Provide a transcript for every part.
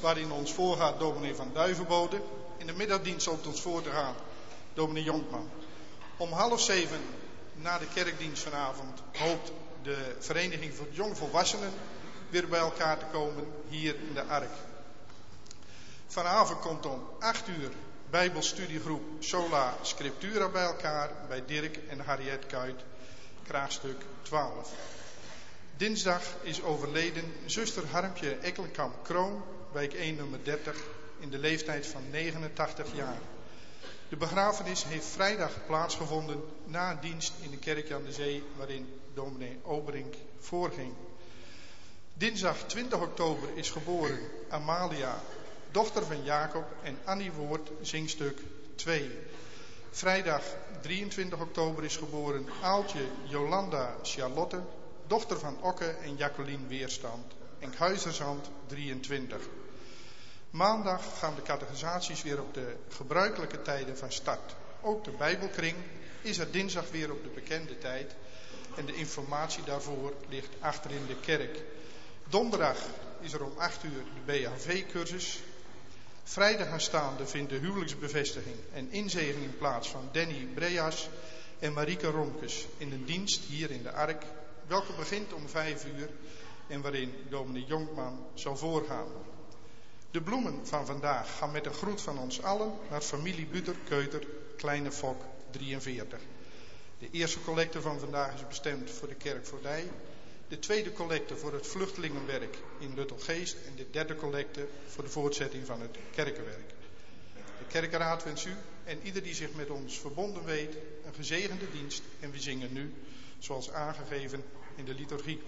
waarin ons voorgaat dominee van Duivenbode. In de middagdienst op ons voor te gaan dominee Jonkman. Om half zeven na de kerkdienst vanavond hoopt de Vereniging voor Jongvolwassenen weer bij elkaar te komen hier in de Ark. Vanavond komt om acht uur Bijbelstudiegroep Sola Scriptura bij elkaar bij Dirk en Harriet Kuit, kraagstuk 12. Dinsdag is overleden zuster Harmpje Ekkelenkamp Kroon, week 1 nummer 30, in de leeftijd van 89 jaar. De begrafenis heeft vrijdag plaatsgevonden na dienst in de kerk aan de zee, waarin dominee Oberink voorging. Dinsdag 20 oktober is geboren Amalia dochter van Jacob en Annie Woord, zingstuk 2. Vrijdag 23 oktober is geboren Aaltje Jolanda Charlotte, dochter van Okke en Jacqueline Weerstand. Enkhuizerzand 23. Maandag gaan de catechisaties weer op de gebruikelijke tijden van start. Ook de Bijbelkring is er dinsdag weer op de bekende tijd. En de informatie daarvoor ligt achter in de kerk. Donderdag is er om 8 uur de BHV-cursus. Vrijdag aanstaande vindt de huwelijksbevestiging en inzegening plaats van Danny Breas en Marike Romkes in een dienst hier in de Ark, welke begint om 5 uur en waarin dominee Jonkman zal voorgaan. De bloemen van vandaag gaan met een groet van ons allen naar familie Buter Keuter, Kleine Fok 43. De eerste collecte van vandaag is bestemd voor de kerk Voordij. De tweede collecte voor het vluchtelingenwerk in Luttelgeest. En de derde collecte voor de voortzetting van het kerkenwerk. De kerkenraad wens u en ieder die zich met ons verbonden weet een gezegende dienst. En we zingen nu zoals aangegeven in de liturgie.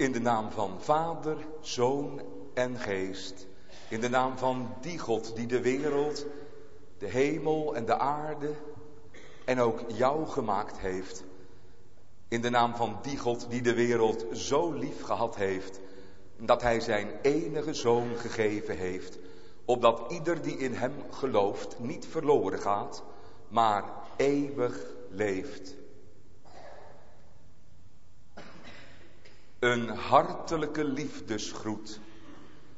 In de naam van Vader, Zoon en Geest. In de naam van die God die de wereld, de hemel en de aarde en ook jou gemaakt heeft. In de naam van die God die de wereld zo lief gehad heeft, dat Hij zijn enige zoon gegeven heeft, opdat ieder die in Hem gelooft niet verloren gaat, maar eeuwig leeft. Een hartelijke liefdesgroet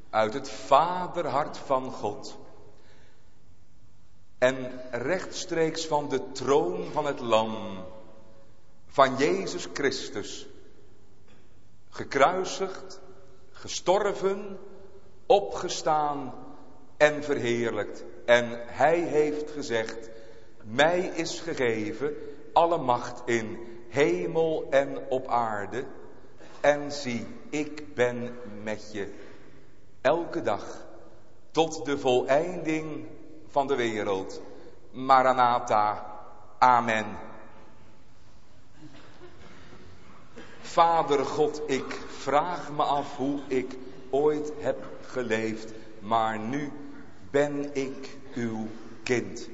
uit het vaderhart van God. En rechtstreeks van de troon van het lam van Jezus Christus. Gekruisigd, gestorven, opgestaan en verheerlijkt. En hij heeft gezegd, mij is gegeven alle macht in hemel en op aarde. En zie, ik ben met je elke dag tot de voleinding van de wereld. Maranatha. Amen. Vader God, ik vraag me af hoe ik ooit heb geleefd, maar nu ben ik uw kind.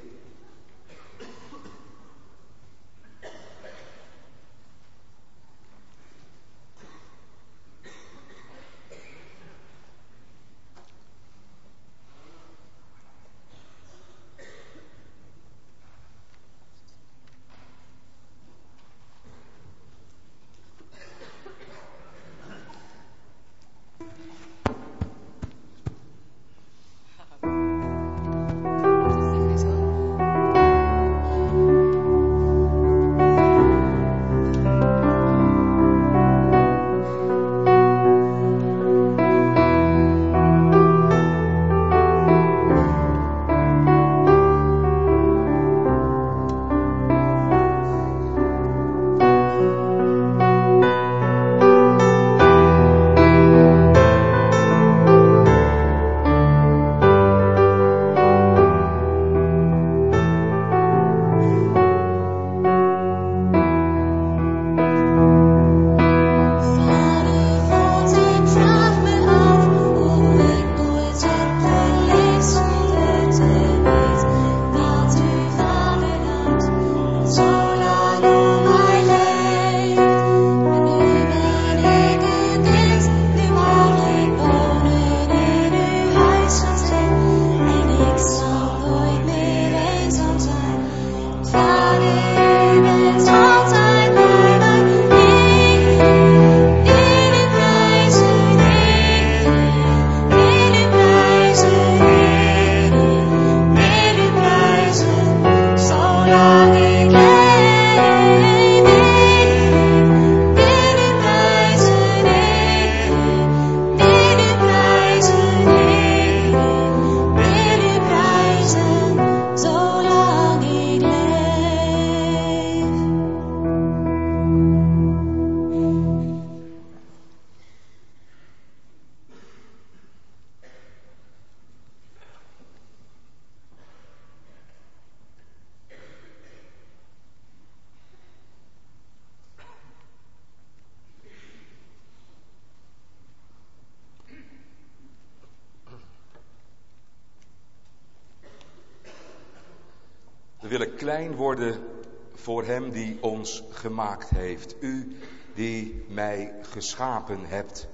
Geschapen hebt.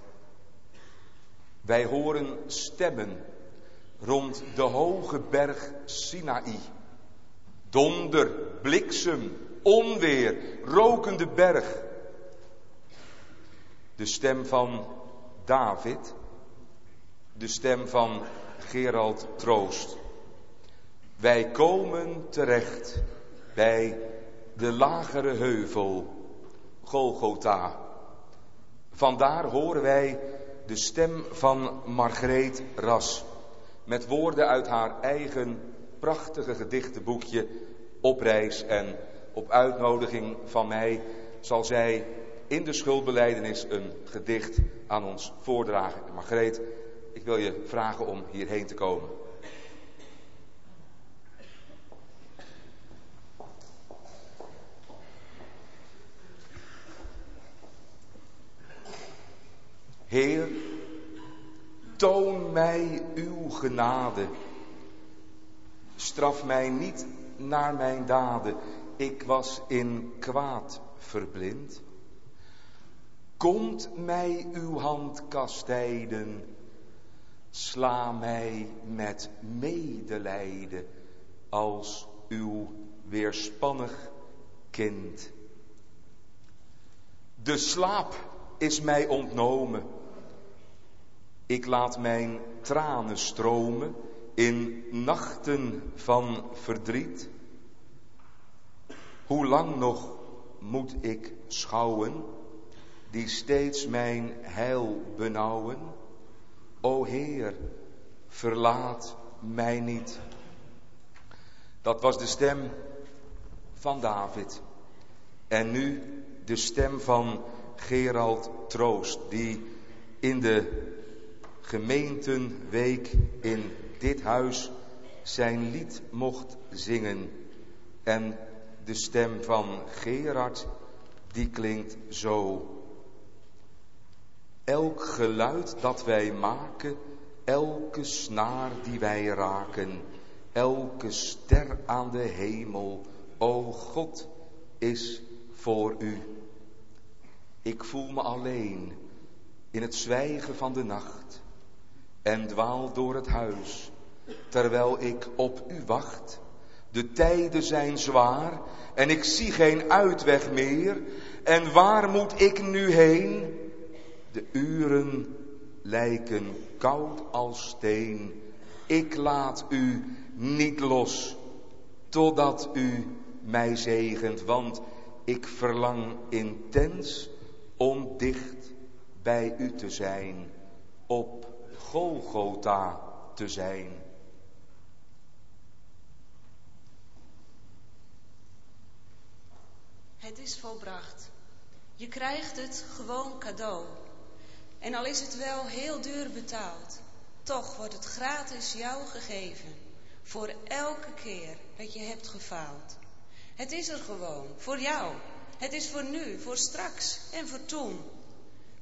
Wij horen stemmen rond de hoge berg Sinaï. Donder, bliksem, onweer, rokende berg. De stem van David. De stem van Gerald Troost. Wij komen terecht bij de lagere heuvel, Golgotha. Vandaar horen wij de stem van Margreet Ras. Met woorden uit haar eigen prachtige gedichtenboekje op reis. En op uitnodiging van mij zal zij in de schuldbeleidenis een gedicht aan ons voordragen. Margreet, ik wil je vragen om hierheen te komen. Heer, toon mij uw genade. Straf mij niet naar mijn daden. Ik was in kwaad verblind. Komt mij uw hand kastijden. Sla mij met medelijden als uw weerspannig kind. De slaap is mij ontnomen. Ik laat mijn tranen stromen in nachten van verdriet. Hoe lang nog moet ik schouwen, die steeds mijn heil benauwen? O Heer, verlaat mij niet. Dat was de stem van David. En nu de stem van Gerald Troost, die in de gemeentenweek in dit huis zijn lied mocht zingen. En de stem van Gerard, die klinkt zo. Elk geluid dat wij maken, elke snaar die wij raken, elke ster aan de hemel, o God, is voor u. Ik voel me alleen in het zwijgen van de nacht en dwaal door het huis, terwijl ik op u wacht. De tijden zijn zwaar en ik zie geen uitweg meer. En waar moet ik nu heen? De uren lijken koud als steen. Ik laat u niet los totdat u mij zegent, want ik verlang intens om dicht bij u te zijn, op Golgotha te zijn. Het is volbracht. Je krijgt het gewoon cadeau. En al is het wel heel duur betaald, toch wordt het gratis jou gegeven. Voor elke keer dat je hebt gefaald. Het is er gewoon, voor jou. Het is voor nu, voor straks en voor toen.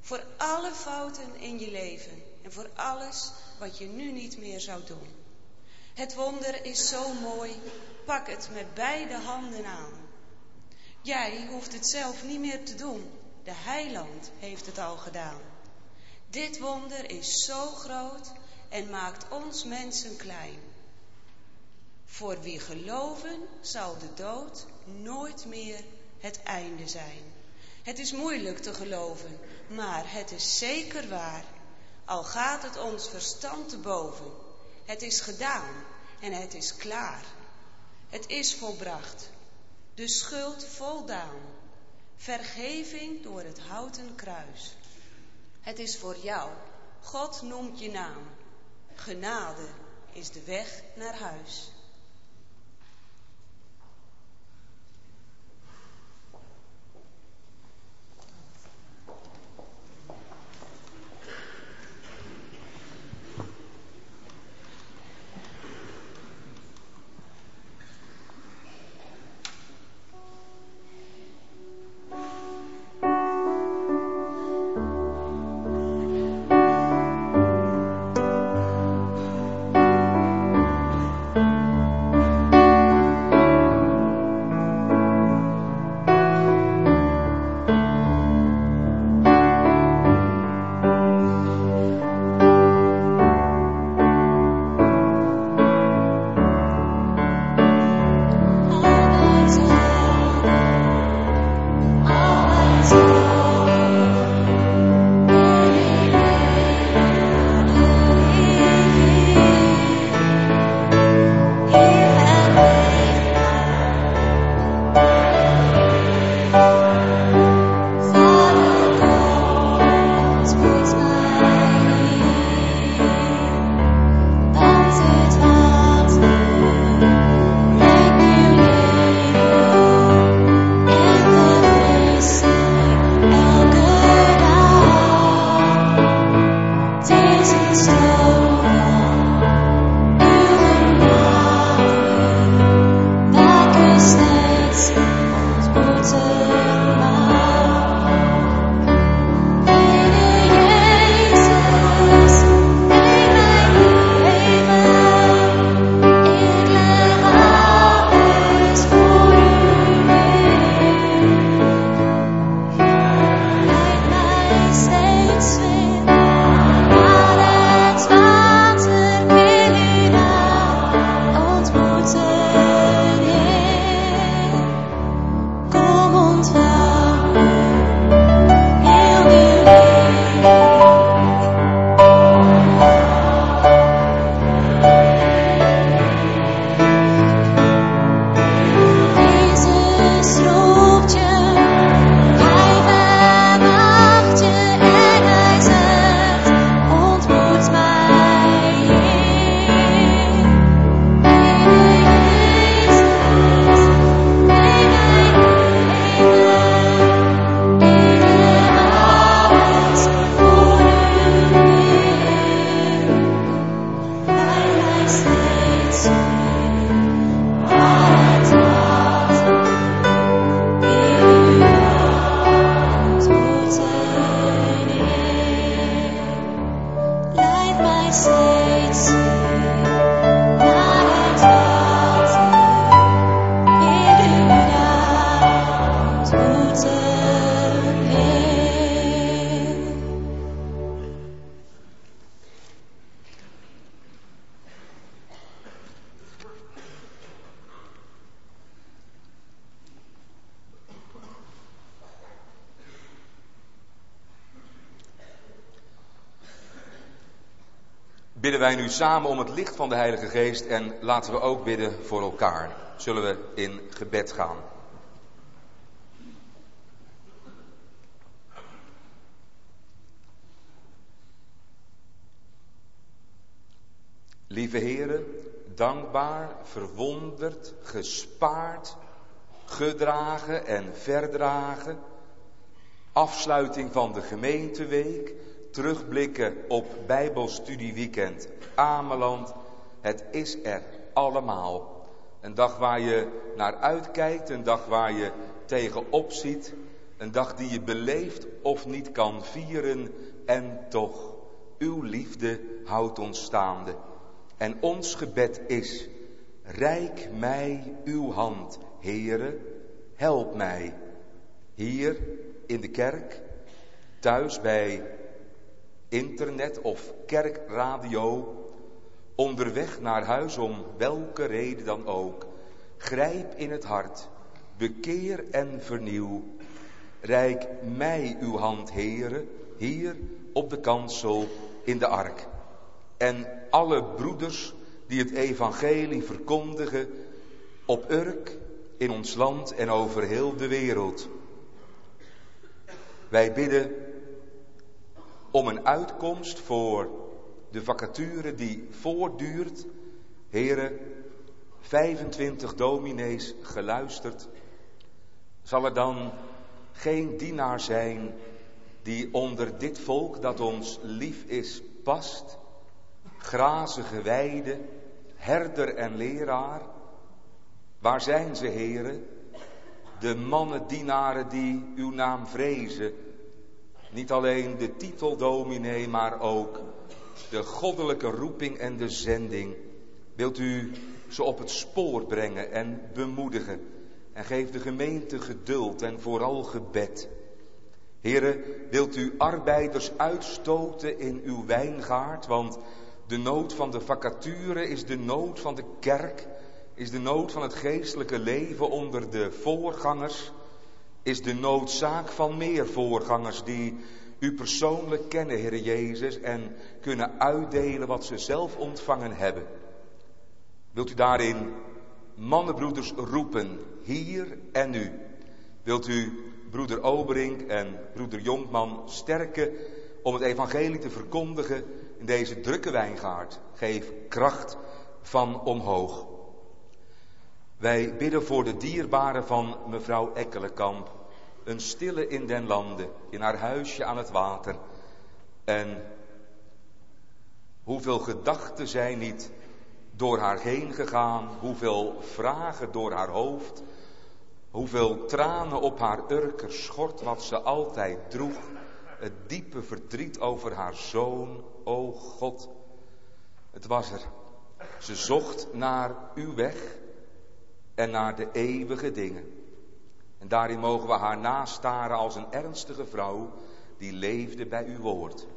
Voor alle fouten in je leven en voor alles wat je nu niet meer zou doen. Het wonder is zo mooi, pak het met beide handen aan. Jij hoeft het zelf niet meer te doen, de heiland heeft het al gedaan. Dit wonder is zo groot en maakt ons mensen klein. Voor wie geloven zal de dood nooit meer het einde zijn. Het is moeilijk te geloven, maar het is zeker waar. Al gaat het ons verstand te boven. Het is gedaan en het is klaar. Het is volbracht. De schuld voldaan. Vergeving door het houten kruis. Het is voor jou. God noemt je naam. Genade is de weg naar huis. say wij nu samen om het licht van de Heilige Geest en laten we ook bidden voor elkaar. Zullen we in gebed gaan. Lieve heren, dankbaar, verwonderd, gespaard, gedragen en verdragen. Afsluiting van de gemeenteweek, terugblikken op Bijbelstudieweekend Ameland. Het is er allemaal. Een dag waar je naar uitkijkt, een dag waar je tegenop ziet, een dag die je beleeft of niet kan vieren en toch, uw liefde houdt ons staande. En ons gebed is, rijk mij uw hand, Heere, help mij. Hier in de kerk, thuis bij internet of kerkradio, onderweg naar huis om welke reden dan ook. Grijp in het hart, bekeer en vernieuw. Rijk mij uw hand, Heere, hier op de kansel in de ark. En alle broeders die het evangelie verkondigen op Urk, in ons land en over heel de wereld. Wij bidden om een uitkomst voor de vacature die voortduurt. Heren, 25 dominees geluisterd. Zal er dan geen dienaar zijn die onder dit volk dat ons lief is past? Grazige weide, herder en leraar. Waar zijn ze, heren? De mannen, dienaren die uw naam vrezen. Niet alleen de titel dominee, maar ook de goddelijke roeping en de zending. Wilt u ze op het spoor brengen en bemoedigen. En geef de gemeente geduld en vooral gebed. Heren, wilt u arbeiders uitstoten in uw wijngaard, want de nood van de vacature is de nood van de kerk, is de nood van het geestelijke leven onder de voorgangers, is de noodzaak van meer voorgangers die u persoonlijk kennen, Heer Jezus, en kunnen uitdelen wat ze zelf ontvangen hebben. Wilt u daarin mannenbroeders roepen, hier en nu? Wilt u broeder Oberink en broeder Jonkman sterken om het evangelie te verkondigen in deze drukke wijngaard. Geef kracht van omhoog. Wij bidden voor de dierbare van mevrouw Ekkelenkamp. Een stille in den landen, in haar huisje aan het water. En hoeveel gedachten zijn niet door haar heen gegaan, hoeveel vragen door haar hoofd, hoeveel tranen op haar urker schort wat ze altijd droeg, het diepe verdriet over haar zoon, o God. Het was er. Ze zocht naar uw weg en naar de eeuwige dingen. En daarin mogen we haar nastaren als een ernstige vrouw die leefde bij uw woord.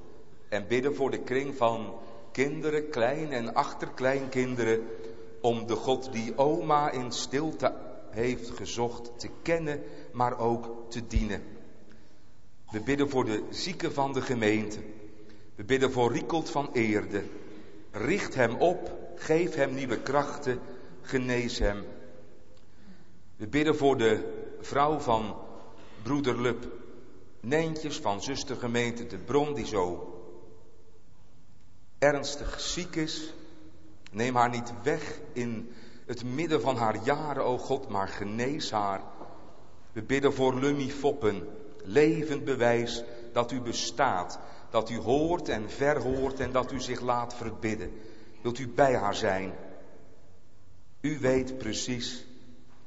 En bidden voor de kring van kinderen, klein en achterkleinkinderen, om de God die oma in stilte heeft gezocht te kennen, maar ook te dienen. We bidden voor de zieken van de gemeente. We bidden voor Riekold van Eerde. Richt hem op, geef hem nieuwe krachten, genees hem. We bidden voor de vrouw van broeder Lup, Nijntjes van zustergemeente De Bron, die zo ernstig ziek is. Neem haar niet weg in het midden van haar jaren, o God, maar genees haar. We bidden voor Lummy Foppen, levend bewijs dat u bestaat, dat u hoort en verhoort en dat u zich laat verbidden. Wilt u bij haar zijn? U weet precies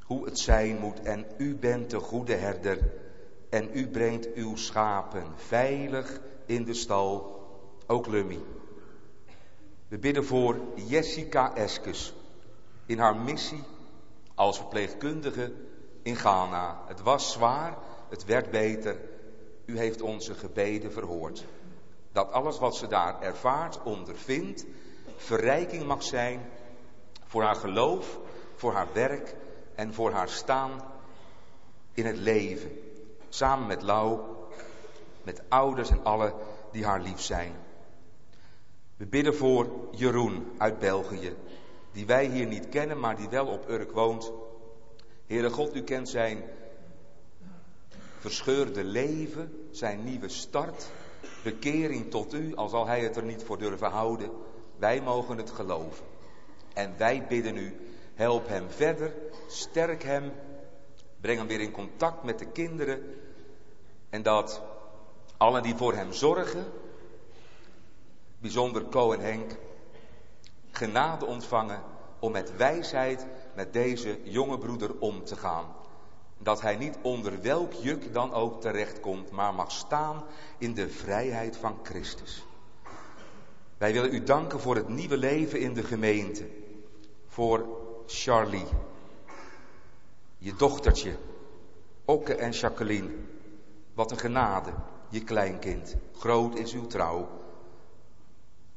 hoe het zijn moet en u bent de goede herder en u brengt uw schapen veilig in de stal, ook Lummy. We bidden voor Jessica Eskes in haar missie als verpleegkundige in Ghana. Het was zwaar, het werd beter. U heeft onze gebeden verhoord. Dat alles wat ze daar ervaart, ondervindt, verrijking mag zijn voor haar geloof, voor haar werk en voor haar staan in het leven. Samen met Lau, met ouders en alle die haar lief zijn. We bidden voor Jeroen uit België, die wij hier niet kennen, maar die wel op Urk woont. Heere God, u kent zijn verscheurde leven, zijn nieuwe start, bekering tot u, al zal hij het er niet voor durven houden. Wij mogen het geloven. En wij bidden u, help hem verder, sterk hem, breng hem weer in contact met de kinderen. En dat allen die voor hem zorgen, bijzonder Co en Henk, genade ontvangen om met wijsheid met deze jonge broeder om te gaan. Dat hij niet onder welk juk dan ook terechtkomt, maar mag staan in de vrijheid van Christus. Wij willen u danken voor het nieuwe leven in de gemeente. Voor Charlie, je dochtertje, Okke en Jacqueline. Wat een genade, je kleinkind. Groot is uw trouw.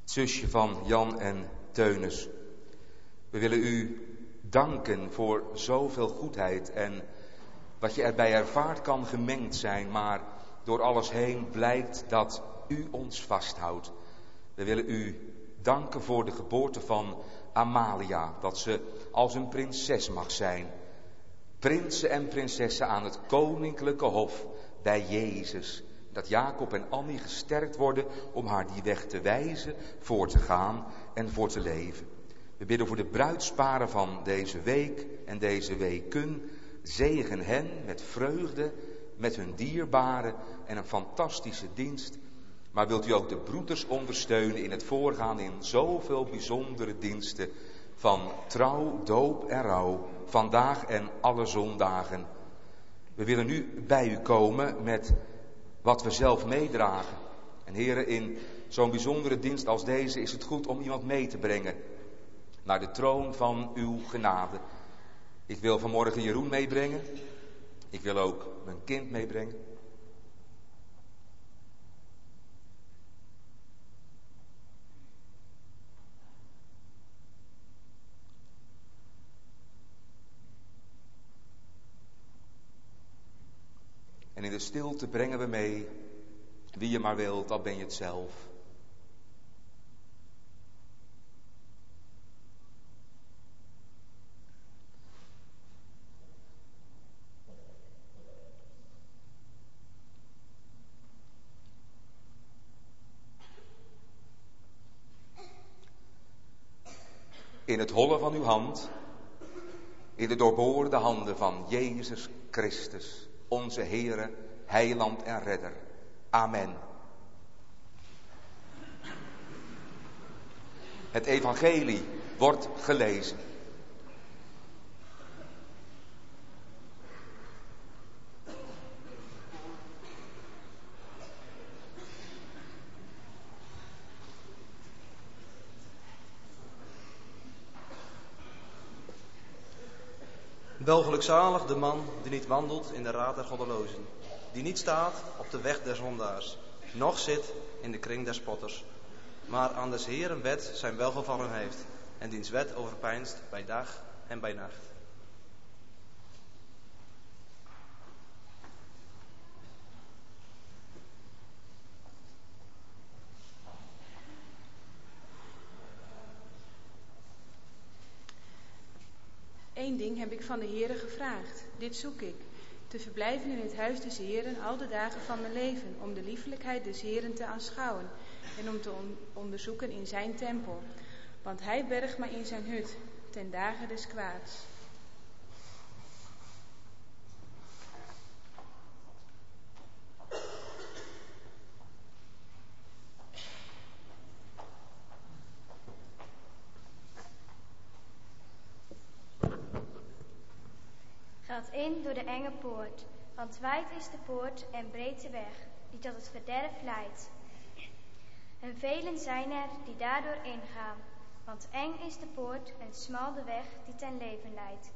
Het zusje van Jan en Teunis. We willen u danken voor zoveel goedheid en wat je erbij ervaart kan gemengd zijn, maar door alles heen blijkt dat u ons vasthoudt. We willen u danken voor de geboorte van Amalia, dat ze als een prinses mag zijn. Prinsen en prinsessen aan het koninklijke hof bij Jezus. Dat Jacob en Annie gesterkt worden om haar die weg te wijzen, voor te gaan en voor te leven. We bidden voor de bruidsparen van deze week en deze weken. Zegen hen met vreugde, met hun dierbaren en een fantastische dienst. Maar wilt u ook de broeders ondersteunen in het voorgaan in zoveel bijzondere diensten van trouw, doop en rouw, vandaag en alle zondagen. We willen nu bij u komen met wat we zelf meedragen. En heren, in zo'n bijzondere dienst als deze is het goed om iemand mee te brengen naar de troon van uw genade. Ik wil vanmorgen Jeroen meebrengen. Ik wil ook mijn kind meebrengen. En in de stilte brengen we mee. Wie je maar wilt, dat ben je het zelf. In het hollen van uw hand, in de doorboorde handen van Jezus Christus, onze Heere, Heiland en Redder. Amen. Het evangelie wordt gelezen. Welgelukzalig de man die niet wandelt in de raad der goddelozen, die niet staat op de weg der zondaars, noch zit in de kring der spotters, maar aan des Heeren wet zijn welgevallen heeft en diens wet overpeinst bij dag en bij nacht. Heb ik van de Heere gevraagd, dit zoek ik, te verblijven in het huis des Heeren al de dagen van mijn leven, om de liefelijkheid des Heeren te aanschouwen en om te on- onderzoeken in zijn tempel. Want hij bergt mij in zijn hut, ten dagen des kwaads. Gaat in door de enge poort, want wijd is de poort en breed de weg die tot het verderf leidt. En velen zijn er die daardoor ingaan, want eng is de poort en smal de weg die ten leven leidt.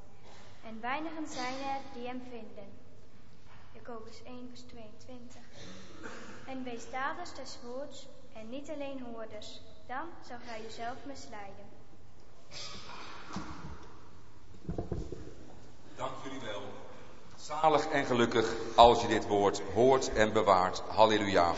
En weinigen zijn er die hem vinden. Jacobus 1 vers 22. En wees daders des woords en niet alleen hoorders, dan zal gij jezelf misleiden. Dank jullie wel. Zalig en gelukkig als je dit woord hoort en bewaart. Halleluja.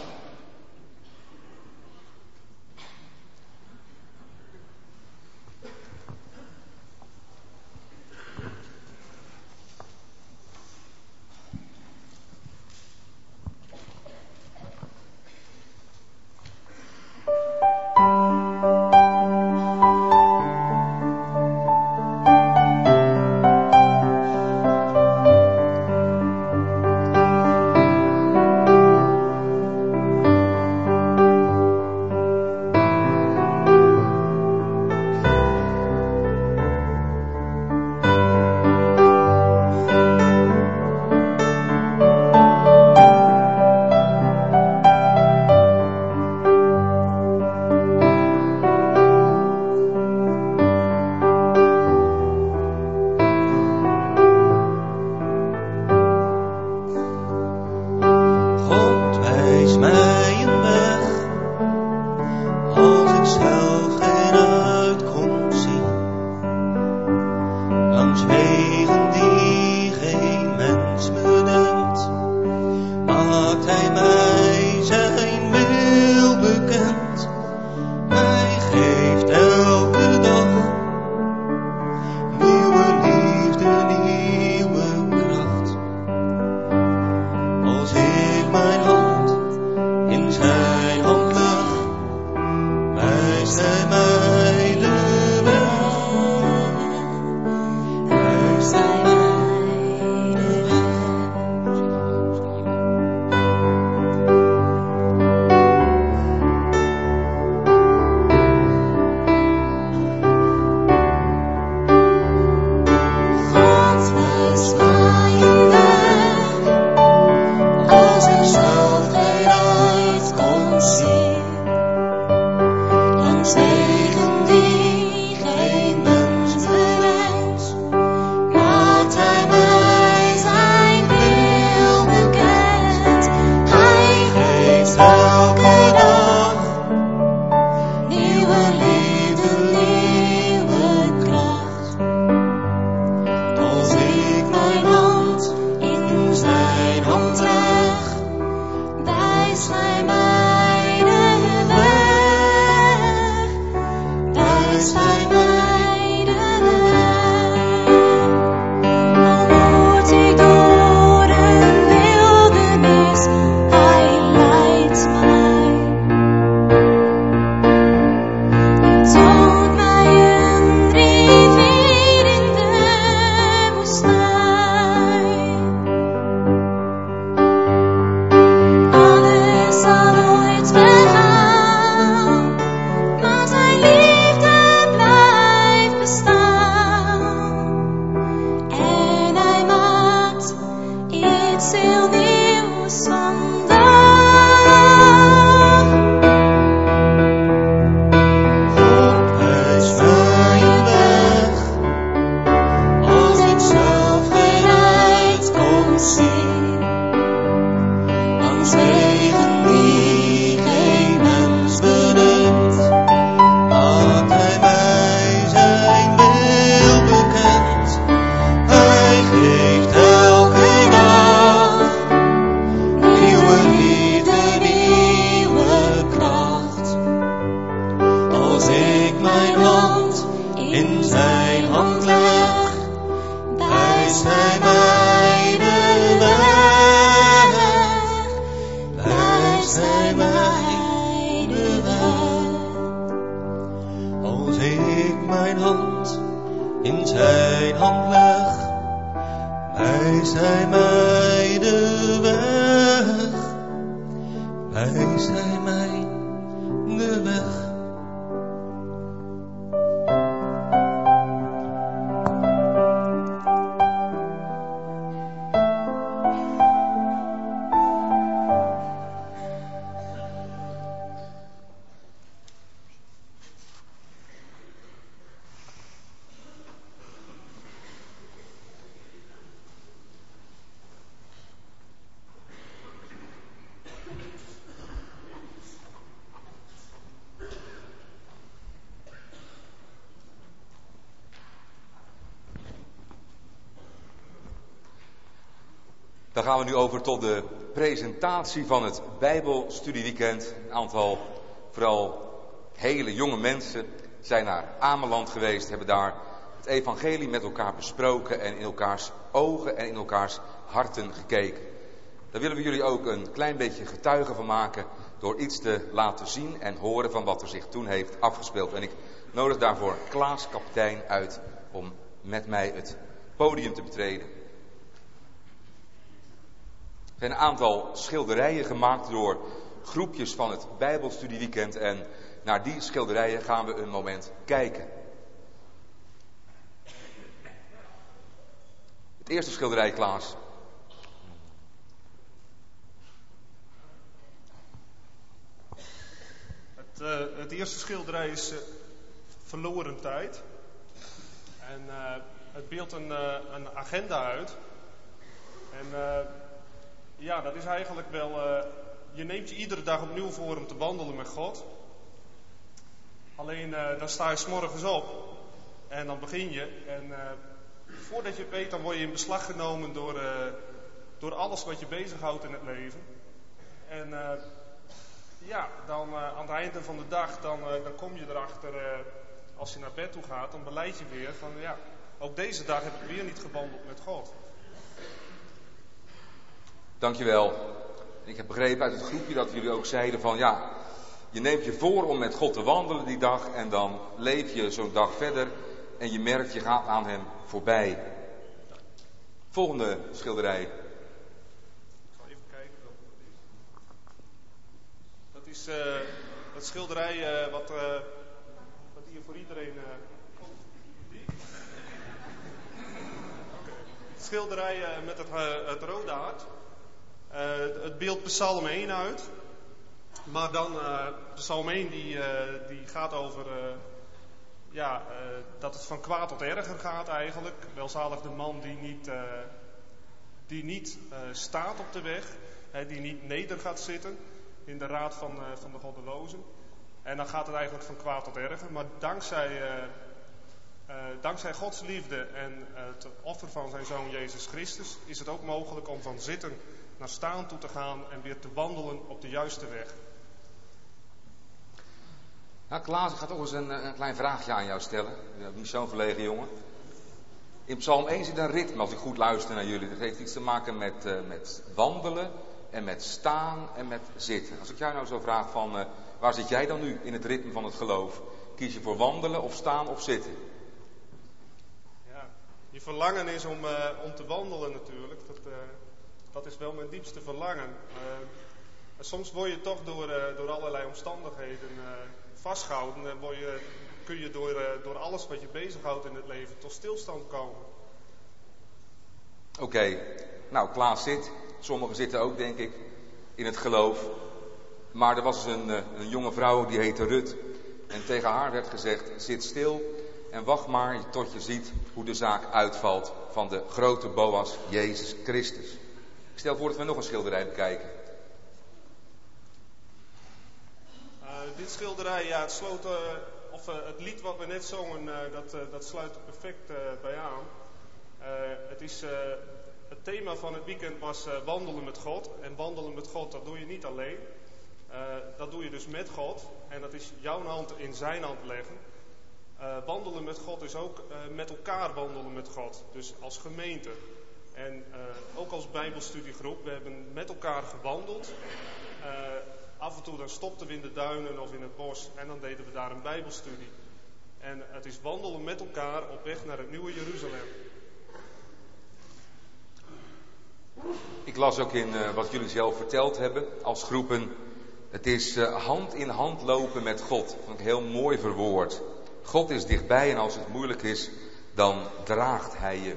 Gaan we nu over tot de presentatie van het Bijbelstudieweekend. Een aantal, vooral hele jonge mensen, zijn naar Ameland geweest, hebben daar het evangelie met elkaar besproken en in elkaars ogen en in elkaars harten gekeken. Daar willen we jullie ook een klein beetje getuigen van maken door iets te laten zien en horen van wat er zich toen heeft afgespeeld. En ik nodig daarvoor Klaas kapitein uit om met mij het podium te betreden. Er zijn een aantal schilderijen gemaakt door groepjes van het Bijbelstudieweekend en naar die schilderijen gaan we een moment kijken. Het eerste schilderij, Klaas. Het, eh, het eerste schilderij is eh, Verloren Tijd. En eh, het beeldt een, een agenda uit. En ja, dat is eigenlijk wel. eh, je neemt je iedere dag opnieuw voor om te wandelen met God. Alleen eh, dan sta je s'morgens op en dan begin je. En eh, voordat je het weet, dan word je in beslag genomen door, door alles wat je bezighoudt in het leven. En ja, dan aan het einde van de dag, dan, dan kom je erachter, als je naar bed toe gaat, dan beleid je weer van ja, ook deze dag heb ik weer niet gewandeld met God. Dankjewel. Ik heb begrepen uit het groepje dat jullie ook zeiden van ja, je neemt je voor om met God te wandelen die dag en dan leef je zo'n dag verder en je merkt je gaat aan hem voorbij. Volgende schilderij. Ik zal even kijken welke dat is. Dat is dat schilderij eh, wat, eh, wat hier voor iedereen. Het schilderij met het, het rode hart. Eh, het beeld Psalm 1 uit. Maar dan, eh Psalm 1 die, eh, die gaat over ja, dat het van kwaad tot erger gaat eigenlijk. Welzalig de man die niet, die niet staat op de weg, die niet neder gaat zitten in de raad van, van de goddelozen. En dan gaat het eigenlijk van kwaad tot erger. Maar dankzij, dankzij Gods liefde en het offer van zijn zoon Jezus Christus is het ook mogelijk om van zitten naar staan toe te gaan en weer te wandelen op de juiste weg. Nou, Klaas, ik ga toch eens een, een klein vraagje aan jou stellen. Je bent niet zo'n verlegen jongen. In Psalm 1 zit een ritme, als ik goed luister naar jullie. Dat heeft iets te maken met, eh, met wandelen en met staan en met zitten. Als ik jou nou zo vraag van, eh, waar zit jij dan nu in het ritme van het geloof? Kies je voor wandelen of staan of zitten? Ja, je verlangen is om, eh, om te wandelen natuurlijk. Dat, eh, dat is wel mijn diepste verlangen. Eh, soms word je toch door, eh, door allerlei omstandigheden eh, vastgehouden. En word je, kun je door, door alles wat je bezighoudt in het leven tot stilstand komen. Oké, nou Klaas zit. Sommigen zitten ook, denk ik, in het geloof. Maar er was een, een jonge vrouw die heette Rut. En tegen haar werd gezegd: zit stil en wacht maar tot je ziet hoe de zaak uitvalt van de grote Boas Jezus Christus. Stel voor dat we nog een schilderij bekijken. Eh, dit schilderij, ja, het, sloot, eh, of, eh, het lied wat we net zongen, dat, dat sluit er perfect bij aan. Het, is, het thema van het weekend was wandelen met God. En wandelen met God, dat doe je niet alleen. Dat doe je dus met God. En dat is jouw hand in zijn hand leggen. Wandelen met God is ook met elkaar wandelen met God. Dus als gemeente. En eh, ook als Bijbelstudiegroep. We hebben met elkaar gewandeld. Eh, af en toe dan stopten we in de duinen of in het bos. En dan deden we daar een Bijbelstudie. En het is wandelen met elkaar op weg naar het nieuwe Jeruzalem. Ik las ook in eh, wat jullie zelf verteld hebben als groepen. Het is hand in hand lopen met God. Vond ik heel mooi verwoord. God is dichtbij en als het moeilijk is, dan draagt Hij je.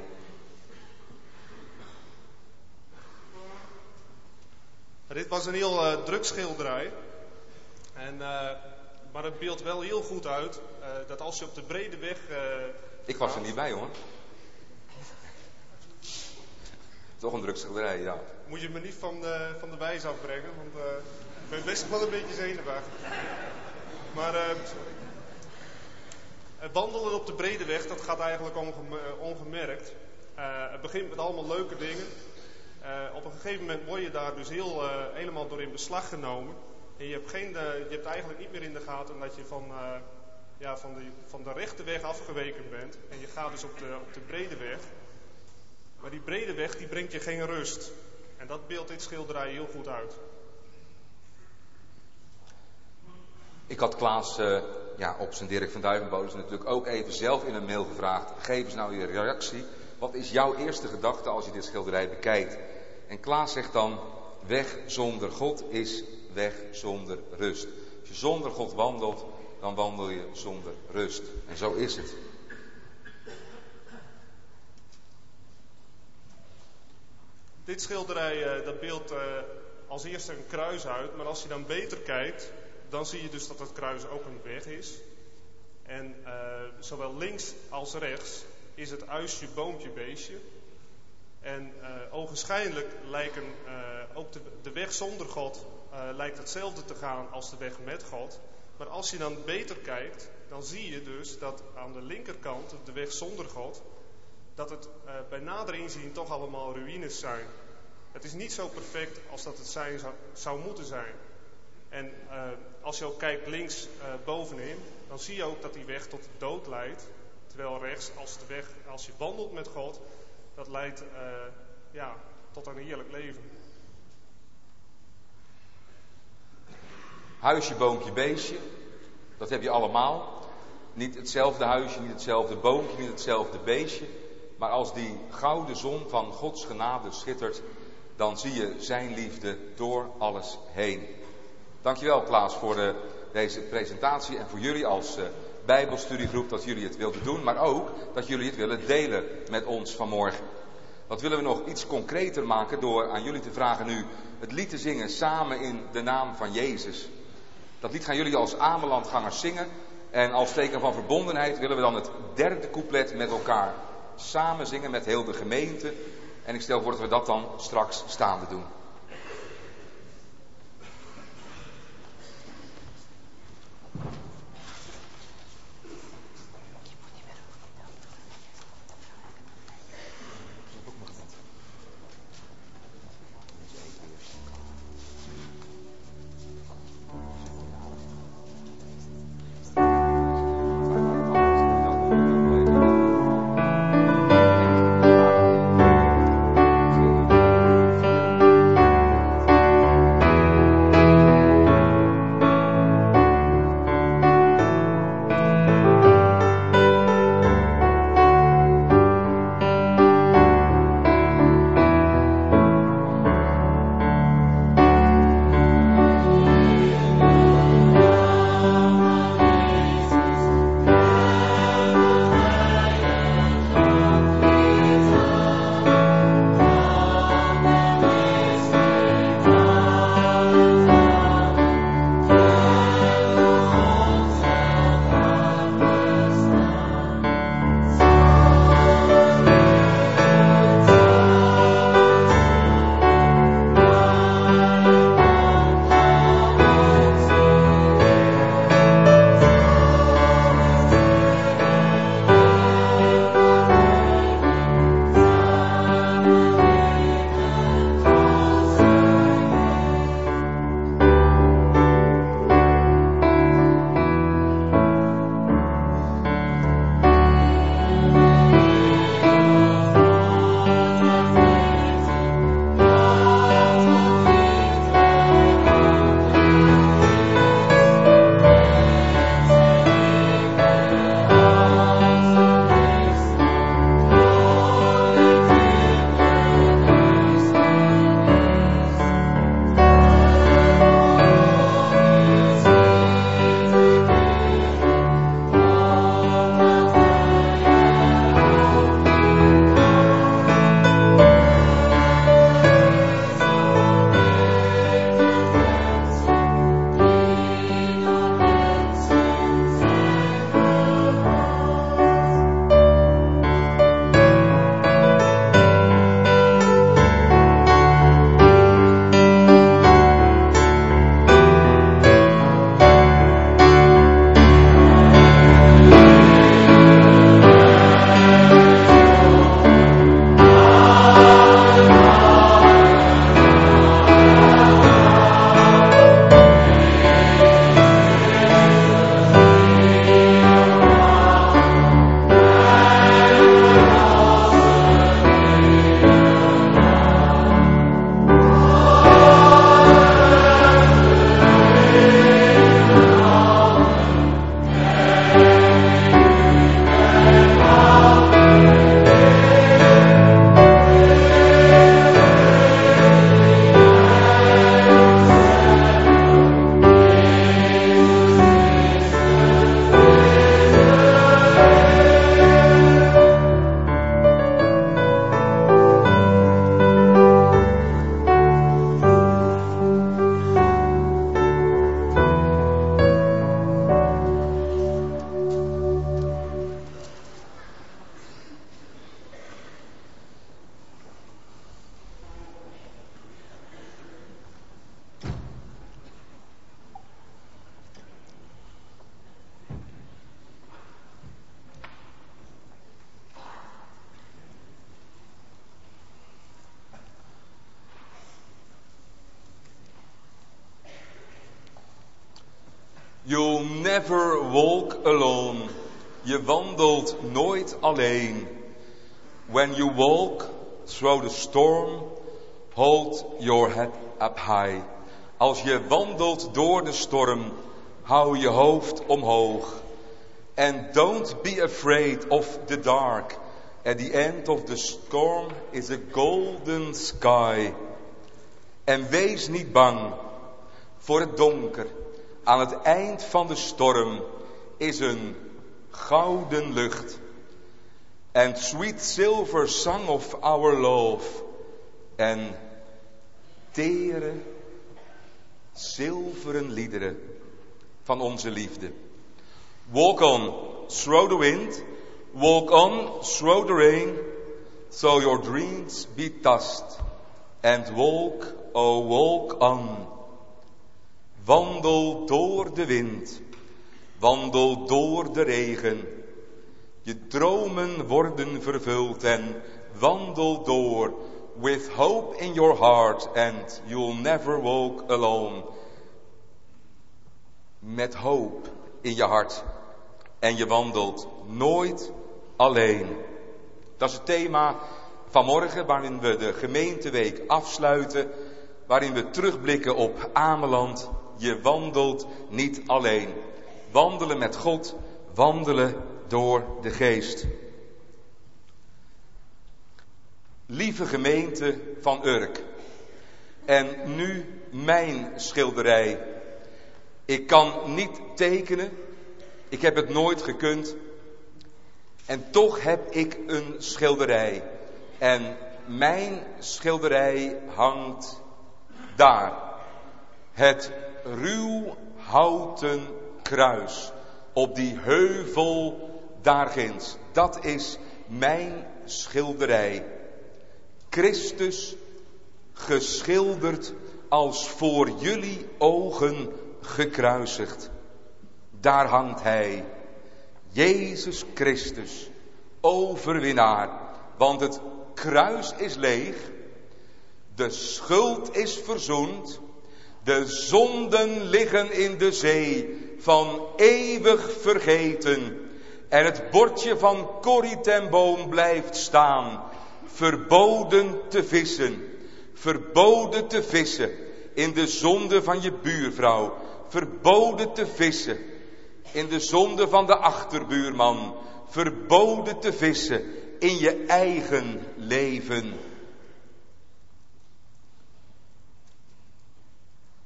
Dit was een heel eh, druk schilderij. En, eh, maar het beeldt wel heel goed uit eh, dat als je op de brede weg. Ik was er niet bij hoor. Toch een druk schilderij, ja. Moet je me niet van de, van de wijs afbrengen, want ik ben best wel een beetje zenuwachtig. Maar het wandelen op de brede weg, dat gaat eigenlijk ongem- ongemerkt. Het begint met allemaal leuke dingen. Eh, op een gegeven moment word je daar dus heel, eh, helemaal door in beslag genomen. En je hebt, geen, eh, je hebt eigenlijk niet meer in de gaten dat je van, ja, van, de, van de rechte weg afgeweken bent. En je gaat dus op de, op de brede weg. Maar die brede weg die brengt je geen rust. En dat beeldt dit schilderij heel goed uit. Ik had Klaas ja, op zijn Dirk van Duivenbodem natuurlijk ook even zelf in een mail gevraagd. Geef eens nou je reactie. Wat is jouw eerste gedachte als je dit schilderij bekijkt? En Klaas zegt dan, weg zonder God is weg zonder rust. Als je zonder God wandelt, dan wandel je zonder rust. En zo is het. Dit schilderij eh, dat beeldt eh, als eerste een kruis uit. Maar als je dan beter kijkt, dan zie je dus dat het kruis ook een weg is. En eh, zowel links als rechts is het uisje, boompje, beestje. En uh, ogenschijnlijk lijken uh, ook de, weg zonder God uh, lijkt hetzelfde te gaan als de weg met God. Maar als je dan beter kijkt, dan zie je dus dat aan de linkerkant, de weg zonder God, dat het bij nader inzien toch allemaal ruïnes zijn. Het is niet zo perfect als dat het zijn zou, zou moeten zijn. En als je ook kijkt links bovenin, dan zie je ook dat die weg tot de dood leidt. Terwijl rechts, als, de weg, als je wandelt met God, dat leidt uh, ja, tot een heerlijk leven. Huisje, boompje, beestje. Dat heb je allemaal. Niet hetzelfde huisje, niet hetzelfde boompje, niet hetzelfde beestje. Maar als die gouden zon van Gods genade schittert, dan zie je zijn liefde door alles heen. Dankjewel Klaas voor de, deze presentatie en voor jullie als uh, Bijbelstudiegroep dat jullie het wilden doen, maar ook dat jullie het willen delen met ons vanmorgen. Dat willen we nog iets concreter maken door aan jullie te vragen nu het lied te zingen samen in de naam van Jezus. Dat lied gaan jullie als Amelandgangers zingen. En als teken van verbondenheid willen we dan het derde couplet met elkaar samen zingen met heel de gemeente. En ik stel voor dat we dat dan straks staande doen. You'll never walk alone. Je wandelt nooit alleen. When you walk through the storm, hold your head up high. Als je wandelt door de storm, hou je hoofd omhoog. And don't be afraid of the dark. At the end of the storm is a golden sky. En wees niet bang voor het donker. Aan het eind van de storm is een gouden lucht. And sweet silver song of our love. En tere zilveren liederen van onze liefde. Walk on through the wind, walk on through the rain, so your dreams be tossed, and walk, oh walk on. Wandel door de wind, wandel door de regen. Je dromen worden vervuld en wandel door with hope in your heart and you'll never walk alone. Met hoop in je hart en je wandelt nooit alleen. Dat is het thema van morgen waarin we de gemeenteweek afsluiten, waarin we terugblikken op Ameland. Je wandelt niet alleen. Wandelen met God, wandelen door de geest. Lieve gemeente van Urk. En nu mijn schilderij. Ik kan niet tekenen. Ik heb het nooit gekund. En toch heb ik een schilderij. En mijn schilderij hangt daar. Het ruw houten kruis op die heuvel daarginds. Dat is mijn schilderij. Christus geschilderd als voor jullie ogen gekruisigd. Daar hangt hij, Jezus Christus, overwinnaar. Want het kruis is leeg, de schuld is verzoend, de zonden liggen in de zee van eeuwig vergeten. En het bordje van Corrie blijft staan verboden te vissen. Verboden te vissen in de zonde van je buurvrouw. Verboden te vissen in de zonde van de achterbuurman. Verboden te vissen in je eigen leven.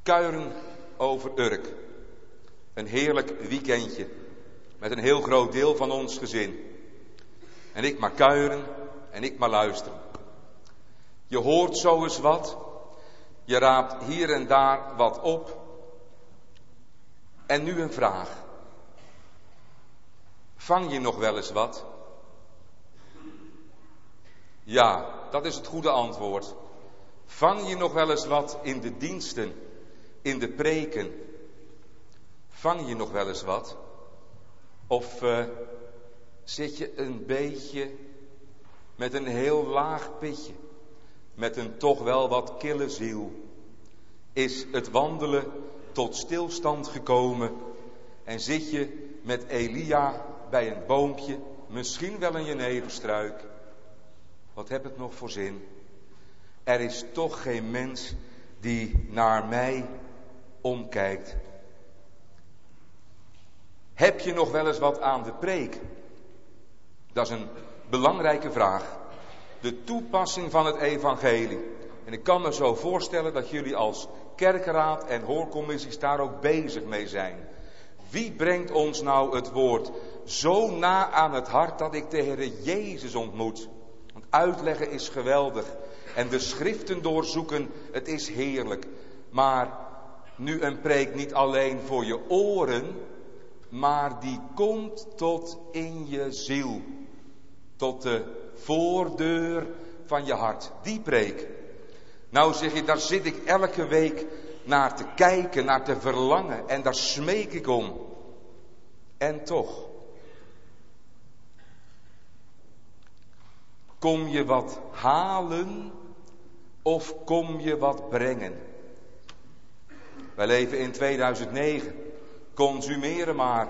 Kuieren over Urk. Een heerlijk weekendje. Met een heel groot deel van ons gezin. En ik maar kuieren en ik maar luisteren. Je hoort zo eens wat. Je raapt hier en daar wat op. En nu een vraag. Vang je nog wel eens wat? Ja, dat is het goede antwoord. Vang je nog wel eens wat in de diensten, in de preken? Vang je nog wel eens wat? Of uh, zit je een beetje met een heel laag pitje, met een toch wel wat kille ziel, is het wandelen tot stilstand gekomen en zit je met Elia bij een boompje, misschien wel een jeneverstruik. Wat heb het nog voor zin? Er is toch geen mens die naar mij omkijkt. Heb je nog wel eens wat aan de preek? Dat is een belangrijke vraag. De toepassing van het evangelie. En ik kan me zo voorstellen dat jullie als kerkraad en hoorcommissies daar ook bezig mee zijn. Wie brengt ons nou het woord zo na aan het hart dat ik de Heer Jezus ontmoet? Want uitleggen is geweldig. En de schriften doorzoeken, het is heerlijk. Maar nu een preek niet alleen voor je oren, maar die komt tot in je ziel tot de voordeur van je hart. Die preek. Nou zeg je, daar zit ik elke week naar te kijken, naar te verlangen en daar smeek ik om. En toch. Kom je wat halen of kom je wat brengen? Wij leven in 2009. Consumeren maar.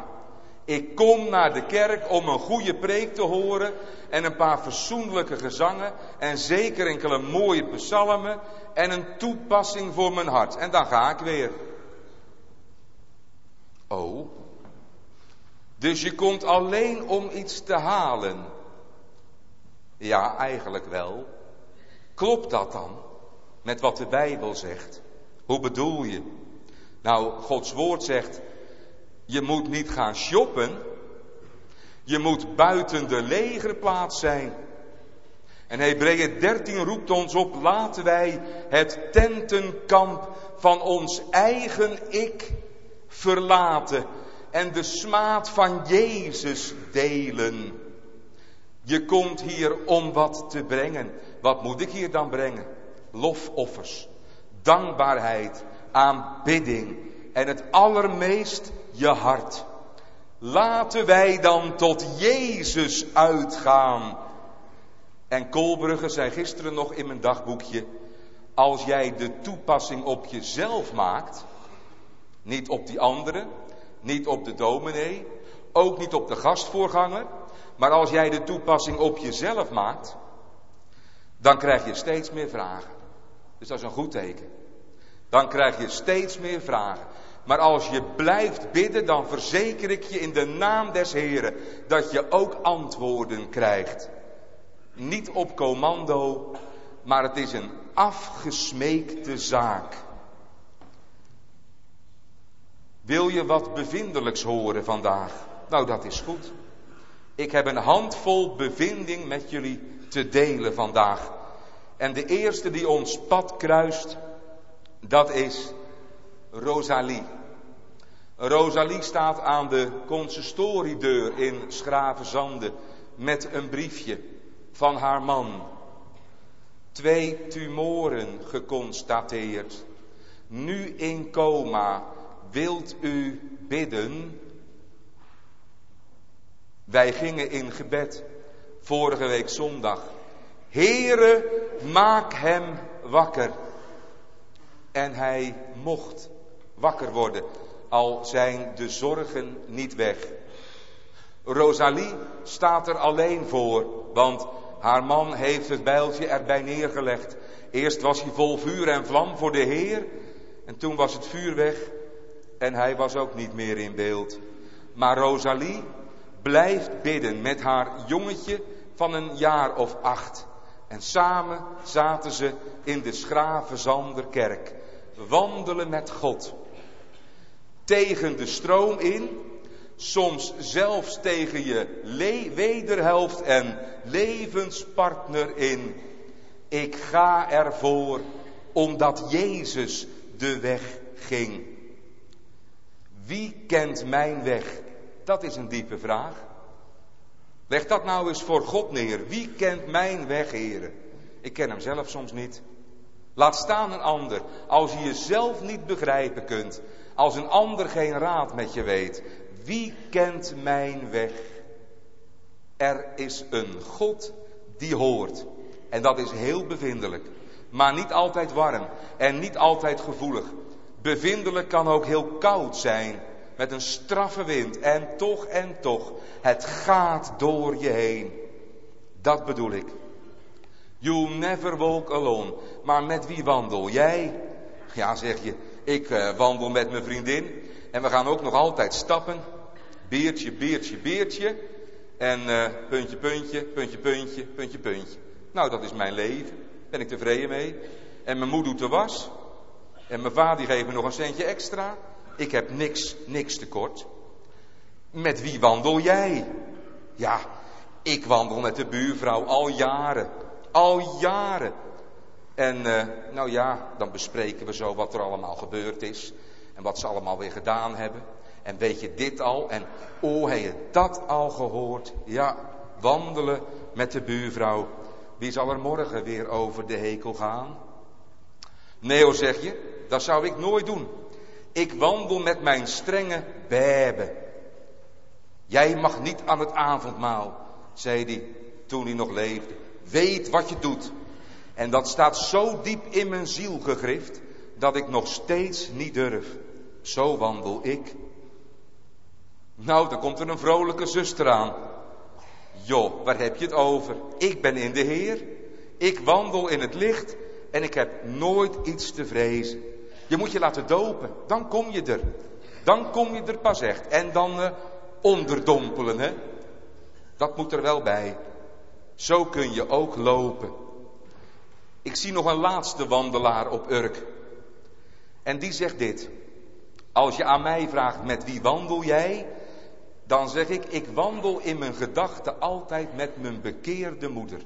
Ik kom naar de kerk om een goede preek te horen en een paar verzoenlijke gezangen en zeker enkele mooie psalmen en een toepassing voor mijn hart. En dan ga ik weer. Oh, dus je komt alleen om iets te halen? Ja, eigenlijk wel. Klopt dat dan met wat de Bijbel zegt? Hoe bedoel je? Nou, Gods woord zegt, je moet niet gaan shoppen. Je moet buiten de legerplaats zijn. En Hebreeën 13 roept ons op, laten wij het tentenkamp van ons eigen ik verlaten en de smaad van Jezus delen. Je komt hier om wat te brengen. Wat moet ik hier dan brengen? Lofoffers, dankbaarheid, aanbidding en het allermeest je hart. Laten wij dan tot Jezus uitgaan. En Kolbrugge zei gisteren nog in mijn dagboekje, als jij de toepassing op jezelf maakt, niet op die andere, niet op de dominee, ook niet op de gastvoorganger, maar als jij de toepassing op jezelf maakt, dan krijg je steeds meer vragen. Dus dat is een goed teken. Dan krijg je steeds meer vragen. Maar als je blijft bidden, dan verzeker ik je in de naam des Heren dat je ook antwoorden krijgt. Niet op commando, maar het is een afgesmeekte zaak. Wil je wat bevindelijks horen vandaag? Nou, dat is goed. Ik heb een handvol bevinding met jullie te delen vandaag. En de eerste die ons pad kruist, dat is Rosalie. Rosalie staat aan de consistoriedeur in Schravenzande met een briefje van haar man. Twee tumoren geconstateerd. Nu in coma. Wilt u bidden? Wij gingen in gebed vorige week zondag. Heere, maak hem wakker. En hij mocht wakker worden, al zijn de zorgen niet weg. Rosalie staat er alleen voor, want haar man heeft het bijltje erbij neergelegd. Eerst was hij vol vuur en vlam voor de Heer, en toen was het vuur weg en hij was ook niet meer in beeld. Maar Rosalie blijft bidden met haar jongetje van een jaar of acht. En samen zaten ze in de Schravenzanderkerk, wandelen met God. Tegen de stroom in, soms zelfs tegen je wederhelft en levenspartner in. Ik ga ervoor omdat Jezus de weg ging. Wie kent mijn weg? Dat is een diepe vraag. Leg dat nou eens voor God neer. Wie kent mijn weg, heren? Ik ken hem zelf soms niet. Laat staan een ander. Als je jezelf niet begrijpen kunt. Als een ander geen raad met je weet. Wie kent mijn weg? Er is een God die hoort. En dat is heel bevindelijk. Maar niet altijd warm. En niet altijd gevoelig. Bevindelijk kan ook heel koud zijn met een straffe wind. En toch en toch, het gaat door je heen. Dat bedoel ik. You'll never walk alone. Maar met wie wandel jij? Ja, zeg je, ik uh, wandel met mijn vriendin. En we gaan ook nog altijd stappen. Beertje, beertje, beertje. En uh, puntje, puntje, puntje, puntje, puntje, puntje. Nou, dat is mijn leven. Ben ik tevreden mee. En mijn moeder doet de was. En mijn vader geeft me nog een centje extra. Ik heb niks, niks tekort. Met wie wandel jij? Ja, ik wandel met de buurvrouw al jaren. Al jaren. En uh, nou ja, dan bespreken we zo wat er allemaal gebeurd is. En wat ze allemaal weer gedaan hebben. En weet je dit al? En oh, heb je dat al gehoord? Ja, wandelen met de buurvrouw. Wie zal er morgen weer over de hekel gaan? Nee, zeg je, dat zou ik nooit doen. Ik wandel met mijn strenge bebe. Jij mag niet aan het avondmaal, zei hij toen hij nog leefde. Weet wat je doet. En dat staat zo diep in mijn ziel gegrift, dat ik nog steeds niet durf. Zo wandel ik. Nou, dan komt er een vrolijke zuster aan. Joh, waar heb je het over? Ik ben in de Heer. Ik wandel in het licht en ik heb nooit iets te vrezen. Je moet je laten dopen. Dan kom je er. Dan kom je er pas echt. En dan uh, onderdompelen, hè. Dat moet er wel bij. Zo kun je ook lopen. Ik zie nog een laatste wandelaar op Urk. En die zegt dit. Als je aan mij vraagt met wie wandel jij, dan zeg ik, ik wandel in mijn gedachten altijd met mijn bekeerde moeder.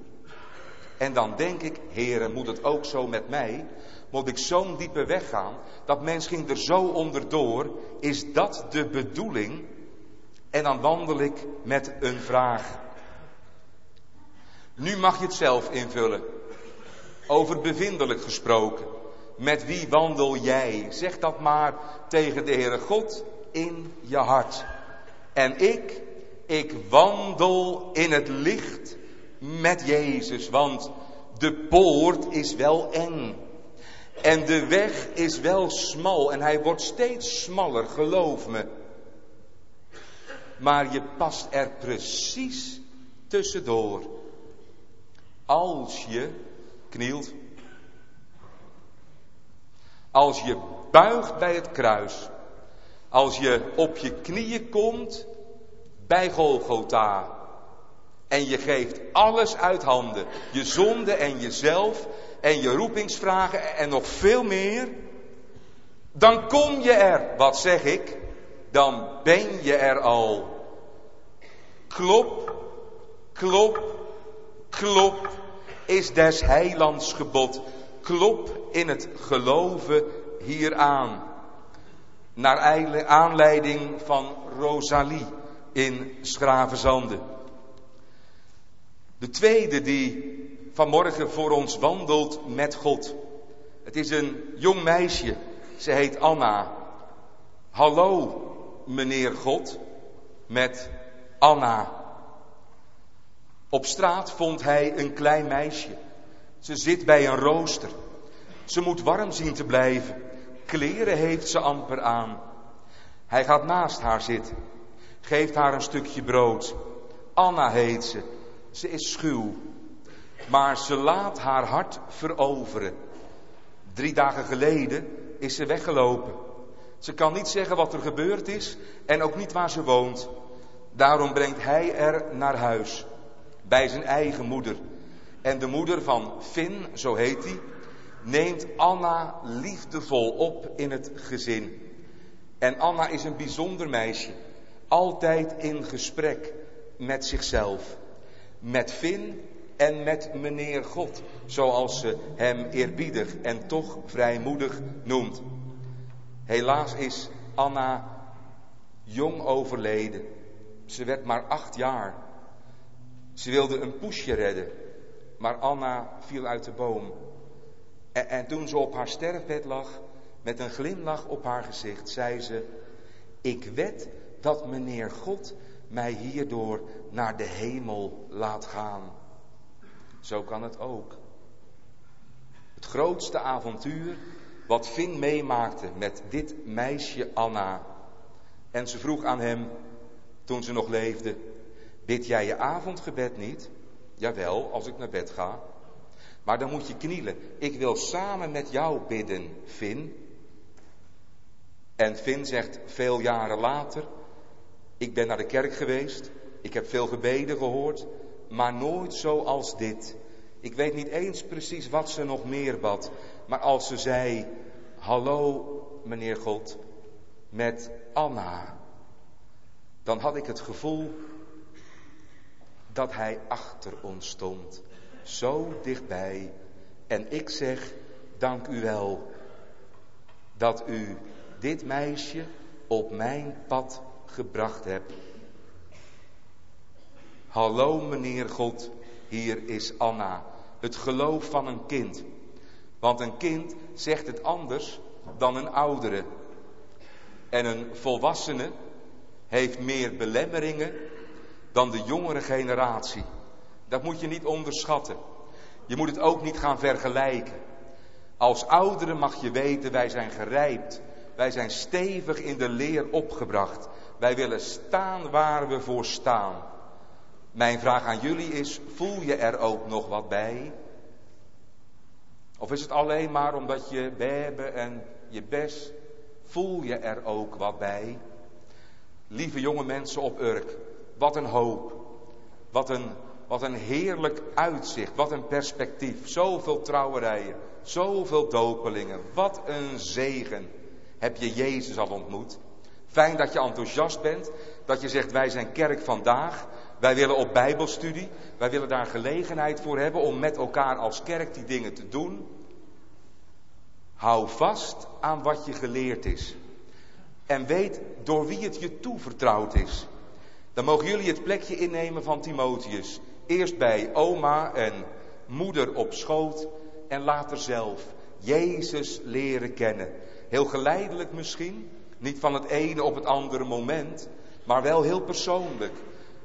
En dan denk ik, heren, moet het ook zo met mij? Moet ik zo'n diepe weg gaan? Dat mens ging er zo onderdoor. Is dat de bedoeling? En dan wandel ik met een vraag. Nu mag je het zelf invullen. Over bevindelijk gesproken. Met wie wandel jij? Zeg dat maar tegen de Heere God in je hart. En ik, ik wandel in het licht met Jezus, want de poort is wel eng. En de weg is wel smal en hij wordt steeds smaller, geloof me. Maar je past er precies tussendoor. Als je knielt. Als je buigt bij het kruis. Als je op je knieën komt bij Golgotha. En je geeft alles uit handen. Je zonde en jezelf en je roepingsvragen en nog veel meer. Dan kom je er, wat zeg ik? Dan ben je er al. Klop, klop, klop is des heilands gebod. Klop in het geloven hieraan. Naar aanleiding van Rosalie in Schravenzande. De tweede die vanmorgen voor ons wandelt met God. Het is een jong meisje. Ze heet Anna. Hallo, meneer God, met Anna. Op straat vond hij een klein meisje. Ze zit bij een rooster. Ze moet warm zien te blijven. Kleren heeft ze amper aan. Hij gaat naast haar zitten. Geeft haar een stukje brood. Anna heet ze. Ze is schuw. Maar ze laat haar hart veroveren. Drie dagen geleden is ze weggelopen. Ze kan niet zeggen wat er gebeurd is en ook niet waar ze woont. Daarom brengt hij er naar huis. Bij zijn eigen moeder. En de moeder van Finn, zo heet hij, neemt Anna liefdevol op in het gezin. En Anna is een bijzonder meisje. Altijd in gesprek met zichzelf. Met Finn en met meneer God. Zoals ze hem eerbiedig en toch vrijmoedig noemt. Helaas is Anna jong overleden. Ze werd maar acht jaar. Ze wilde een poesje redden. Maar Anna viel uit de boom. En, en toen ze op haar sterfbed lag, met een glimlach op haar gezicht, zei ze: Ik wed dat meneer God mij hierdoor naar de hemel laat gaan. Zo kan het ook. Het grootste avontuur wat Finn meemaakte met dit meisje Anna. En ze vroeg aan hem, toen ze nog leefde, bid jij je avondgebed niet? Jawel, als ik naar bed ga. Maar dan moet je knielen. Ik wil samen met jou bidden, Finn. En Finn zegt veel jaren later, ik ben naar de kerk geweest, ik heb veel gebeden gehoord, maar nooit zoals dit. Ik weet niet eens precies wat ze nog meer bad, maar als ze zei, hallo meneer God, met Anna, dan had ik het gevoel dat hij achter ons stond, zo dichtbij. En ik zeg, dank u wel dat u dit meisje op mijn pad gebracht hebt. Hallo meneer God, hier is Anna. Het geloof van een kind. Want een kind zegt het anders dan een oudere. En een volwassene heeft meer belemmeringen dan de jongere generatie. Dat moet je niet onderschatten. Je moet het ook niet gaan vergelijken. Als ouderen mag je weten, wij zijn gerijpt. Wij zijn stevig in de leer opgebracht. Wij willen staan waar we voor staan. Mijn vraag aan jullie is, voel je er ook nog wat bij? Of is het alleen maar omdat je bebe en je best, voel je er ook wat bij? Lieve jonge mensen op Urk, wat een hoop. Wat een, wat een heerlijk uitzicht, wat een perspectief. Zoveel trouwerijen, zoveel dopelingen, wat een zegen. Heb je Jezus al ontmoet? Fijn dat je enthousiast bent, dat je zegt wij zijn kerk vandaag, Wij willen op Bijbelstudie, wij willen daar gelegenheid voor hebben om met elkaar als kerk die dingen te doen. Hou vast aan wat je geleerd is. En weet door wie het je toevertrouwd is. Dan mogen jullie het plekje innemen van Timotheus. Eerst bij oma en moeder op schoot en later zelf Jezus leren kennen. Heel geleidelijk misschien, niet van het ene op het andere moment, maar wel heel persoonlijk.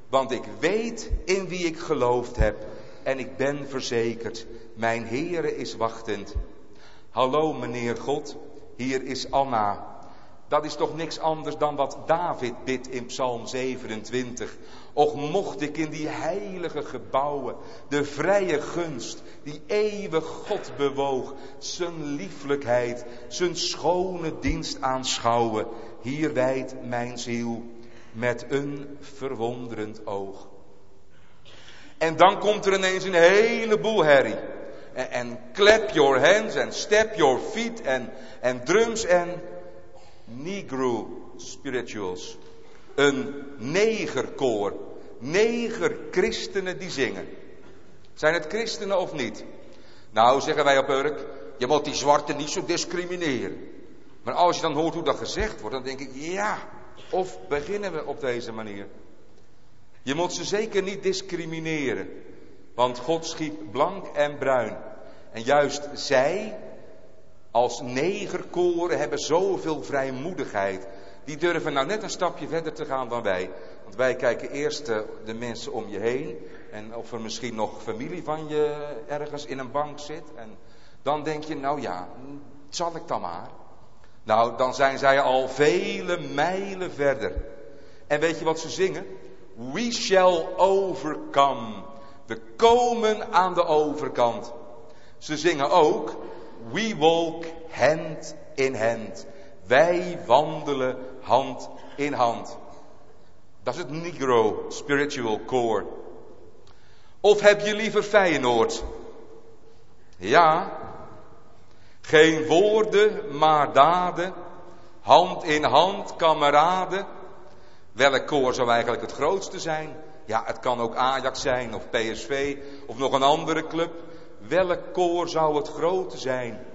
Want ik weet in wie ik geloofd heb en ik ben verzekerd, mijn Heere is wachtend. Hallo meneer God, hier is Anna. Dat is toch niks anders dan wat David bidt in Psalm 27. Och mocht ik in die heilige gebouwen de vrije gunst, die eeuwig God bewoog, zijn lieflijkheid, zijn schone dienst aanschouwen. Hier wijdt mijn ziel met een verwonderend oog. En dan komt er ineens een heleboel herrie. En, en clap your hands en step your feet en, en drums en negro spirituals. Een negerkoor. Neger christenen die zingen. Zijn het christenen of niet? Nou, zeggen wij op Urk, je moet die zwarten niet zo discrimineren. Maar als je dan hoort hoe dat gezegd wordt, dan denk ik, ja, of beginnen we op deze manier? Je moet ze zeker niet discrimineren, want God schiep blank en bruin. En juist zij, als negerkoren, hebben zoveel vrijmoedigheid. Die durven nou net een stapje verder te gaan dan wij. Want wij kijken eerst de, de mensen om je heen. En of er misschien nog familie van je ergens in een bank zit. En dan denk je, nou ja, zal ik dan maar. Nou, dan zijn zij al vele mijlen verder. En weet je wat ze zingen? We shall overcome. We komen aan de overkant. Ze zingen ook, we walk hand in hand. Wij wandelen hand in hand. Dat is het Negro Spiritual Core. Of heb je liever Feyenoord? Ja. Geen woorden, maar daden. Hand in hand, kameraden. Welk koor zou eigenlijk het grootste zijn? Ja, het kan ook Ajax zijn, of PSV, of nog een andere club. Welk koor zou het grote zijn?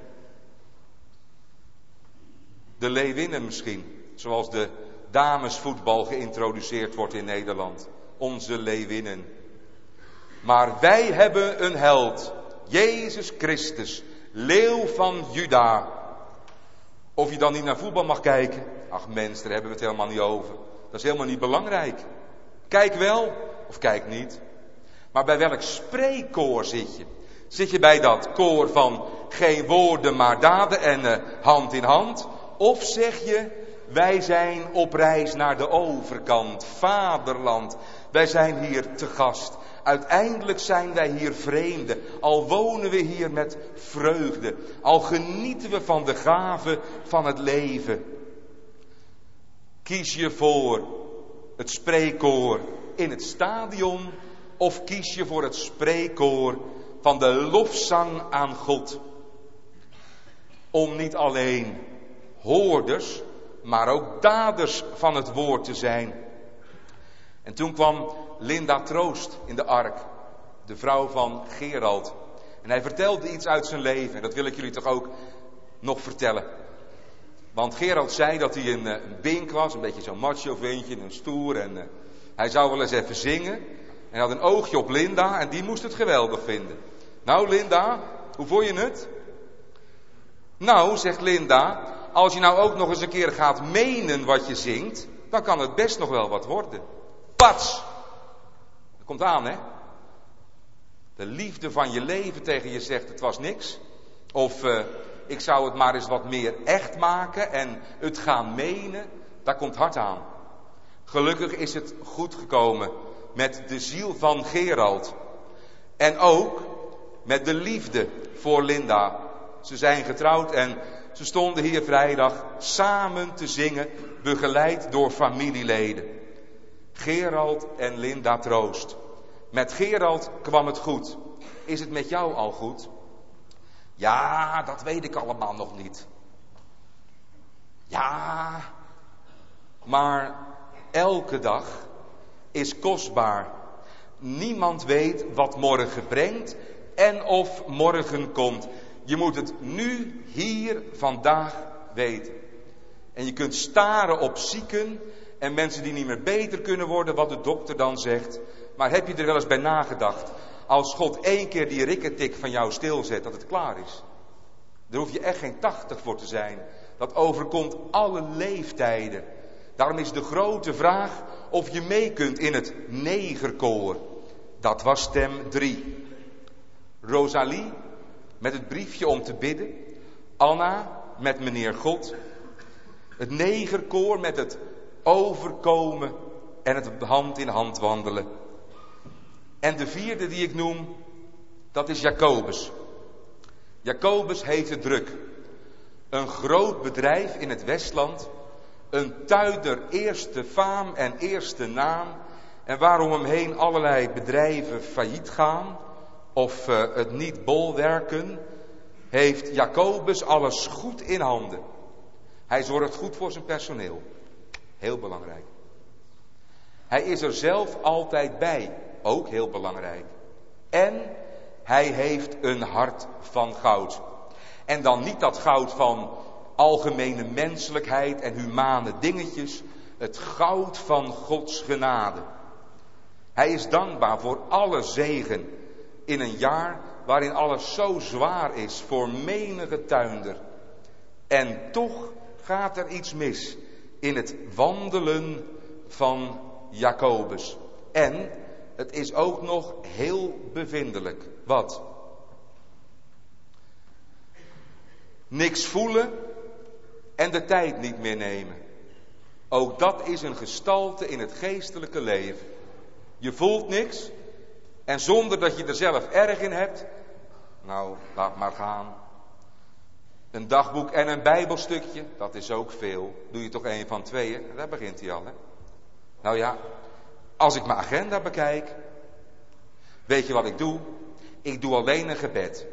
De Leeuwinnen misschien, zoals de damesvoetbal geïntroduceerd wordt in Nederland. Onze Leeuwinnen. Maar wij hebben een held, Jezus Christus, leeuw van Juda. Of je dan niet naar voetbal mag kijken, ach mens, daar hebben we het helemaal niet over. Dat is helemaal niet belangrijk. Kijk wel of kijk niet. Maar bij welk spreekkoor zit je? Zit je bij dat koor van geen woorden maar daden en uh, hand in hand? Of zeg je, wij zijn op reis naar de overkant, vaderland. Wij zijn hier te gast. Uiteindelijk zijn wij hier vreemden, al wonen we hier met vreugde, al genieten we van de gave van het leven. Kies je voor het spreekkoor in het stadion of kies je voor het spreekkoor van de lofzang aan God? Om niet alleen hoorders, maar ook daders van het woord te zijn. En toen kwam Linda Troost in de ark, de vrouw van Gerald. En hij vertelde iets uit zijn leven. En dat wil ik jullie toch ook nog vertellen. Want Gerald zei dat hij een, een bink was, een beetje zo'n macho ventje, een stoer. En uh, hij zou wel eens even zingen. En had een oogje op Linda en die moest het geweldig vinden. Nou Linda, hoe vond je het? Nou, zegt Linda, als je nou ook nog eens een keer gaat menen wat je zingt, dan kan het best nog wel wat worden. Pats! Dat komt aan, hè? De liefde van je leven tegen je zegt het was niks. Of uh, ik zou het maar eens wat meer echt maken en het gaan menen. Daar komt hard aan. Gelukkig is het goed gekomen met de ziel van Gerald. En ook met de liefde voor Linda. Ze zijn getrouwd en ze stonden hier vrijdag samen te zingen, begeleid door familieleden. Gerald en Linda Troost. Met Gerald kwam het goed. Is het met jou al goed? Ja, dat weet ik allemaal nog niet. Ja, maar elke dag is kostbaar Niemand weet wat morgen brengt en of morgen komt. Je moet het nu, hier, vandaag weten. En je kunt staren op zieken en mensen die niet meer beter kunnen worden, wat de dokter dan zegt. Maar heb je er wel eens bij nagedacht, als God één keer die rikketik van jou stilzet, dat het klaar is? Daar hoef je echt geen tachtig voor te zijn. Dat overkomt alle leeftijden. Daarom is de grote vraag of je mee kunt in het negerkoor. Dat was stem 3. Rosalie met het briefje om te bidden. Anna met meneer God. Het negerkoor met het overkomen en het hand in hand wandelen. En de vierde die ik noem, dat is Jacobus. Jacobus heeft druk. Een groot bedrijf in het Westland. Een tuider eerste faam en eerste naam. En waarom hem heen allerlei bedrijven failliet gaan of uh, het niet bolwerken, heeft Jacobus alles goed in handen. Hij zorgt goed voor zijn personeel. Heel belangrijk. Hij is er zelf altijd bij. Ook heel belangrijk. En hij heeft een hart van goud. En dan niet dat goud van algemene menselijkheid en humane dingetjes. Het goud van Gods genade. Hij is dankbaar voor alle zegen in een jaar waarin alles zo zwaar is voor menige tuinder. En toch gaat er iets mis in het wandelen van Jacobus. En het is ook nog heel bevindelijk. Wat? Niks voelen en de tijd niet meer nemen. Ook dat is een gestalte in het geestelijke leven. Je voelt niks en zonder dat je er zelf erg in hebt, nou, laat maar gaan. Een dagboek en een bijbelstukje, dat is ook veel. Doe je toch een van tweeën, daar begint hij al, hè? Nou ja, als ik mijn agenda bekijk, weet je wat ik doe? Ik doe alleen een gebed.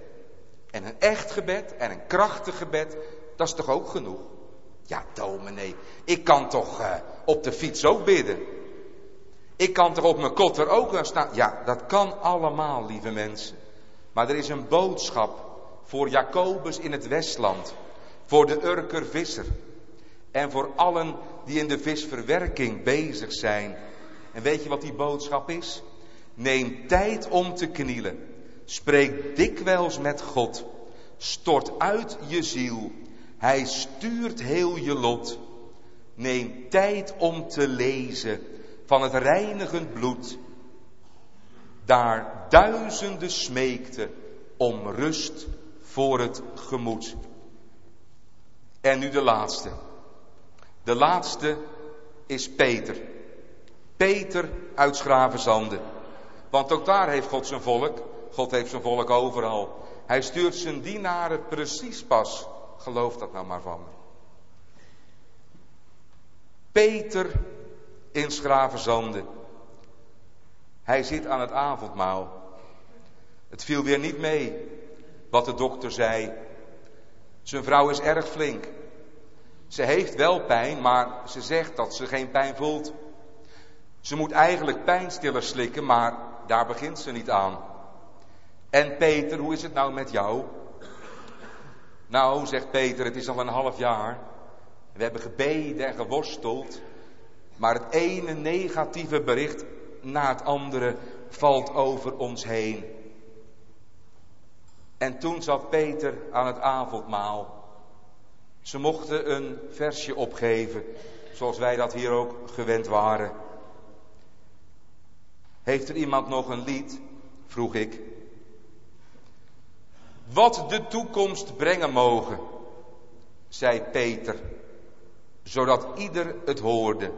En een echt gebed en een krachtig gebed, dat is toch ook genoeg? Ja, dominee, ik kan toch uh, op de fiets ook bidden. Ik kan toch op mijn kotter ook gaan staan. Ja, dat kan allemaal, lieve mensen. Maar er is een boodschap voor Jacobus in het Westland, voor de Urker visser en voor allen die in de visverwerking bezig zijn. En weet je wat die boodschap is? Neem tijd om te knielen. Spreek dikwijls met God. Stort uit je ziel. Hij stuurt heel je lot. Neem tijd om te lezen van het reinigend bloed. Daar duizenden smeekten om rust voor het gemoed. En nu de laatste. De laatste is Peter. Peter uit Schravenzande. Want ook daar heeft God zijn volk. God heeft zijn volk overal. Hij stuurt zijn dienaren precies pas. Geloof dat nou maar van me. Peter in Schravenzande. Hij zit aan het avondmaal. Het viel weer niet mee wat de dokter zei. Zijn vrouw is erg flink. Ze heeft wel pijn, maar ze zegt dat ze geen pijn voelt. Ze moet eigenlijk pijnstillers slikken, maar daar begint ze niet aan. En Peter, hoe is het nou met jou? Nou, zegt Peter, het is al een half jaar. We hebben gebeden en geworsteld. Maar het ene negatieve bericht na het andere valt over ons heen. En toen zat Peter aan het avondmaal. Ze mochten een versje opgeven, zoals wij dat hier ook gewend waren. Heeft er iemand nog een lied? vroeg ik. Wat de toekomst brengen mogen, zei Peter, zodat ieder het hoorde.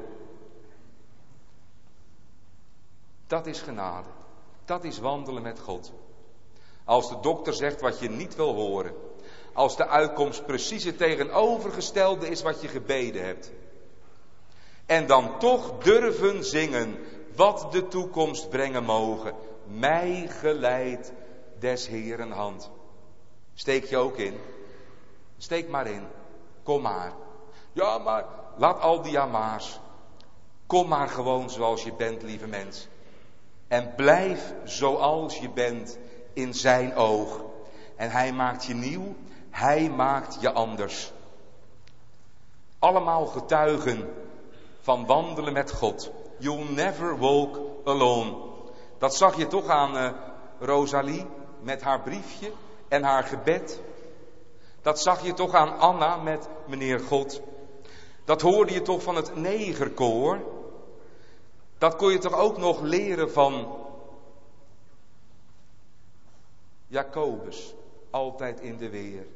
Dat is genade. Dat is wandelen met God. Als de dokter zegt wat je niet wil horen. Als de uitkomst precies het tegenovergestelde is wat je gebeden hebt. En dan toch durven zingen wat de toekomst brengen mogen. Mij geleid des Heeren hand. Steek je ook in? Steek maar in. Kom maar. Ja, maar laat al die amaars. Kom maar gewoon zoals je bent, lieve mens. En blijf zoals je bent in zijn oog. En hij maakt je nieuw, hij maakt je anders. Allemaal getuigen van wandelen met God. You'll never walk alone. Dat zag je toch aan uh, Rosalie met haar briefje en haar gebed. Dat zag je toch aan Anna met meneer God. Dat hoorde je toch van het negerkoor. Dat kon je toch ook nog leren van Jacobus, altijd in de weer,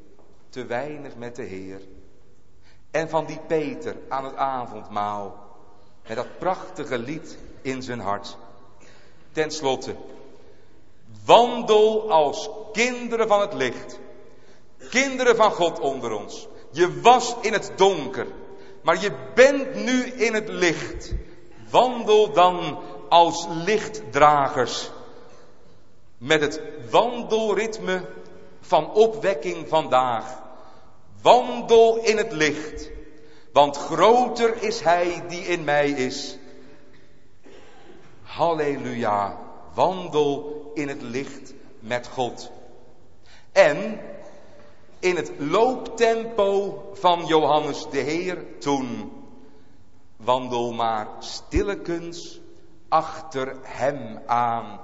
te weinig met de Heer. En van die Peter aan het avondmaal, met dat prachtige lied in zijn hart. Ten slotte, wandel als kinderen van het licht, kinderen van God onder ons. Je was in het donker, maar je bent nu in het licht. Wandel dan als lichtdragers met het wandelritme van opwekking vandaag. Wandel in het licht, want groter is Hij die in mij is. Halleluja, wandel in het licht met God. En in het looptempo van Johannes de Heer toen. Wandel maar stillekens achter hem aan.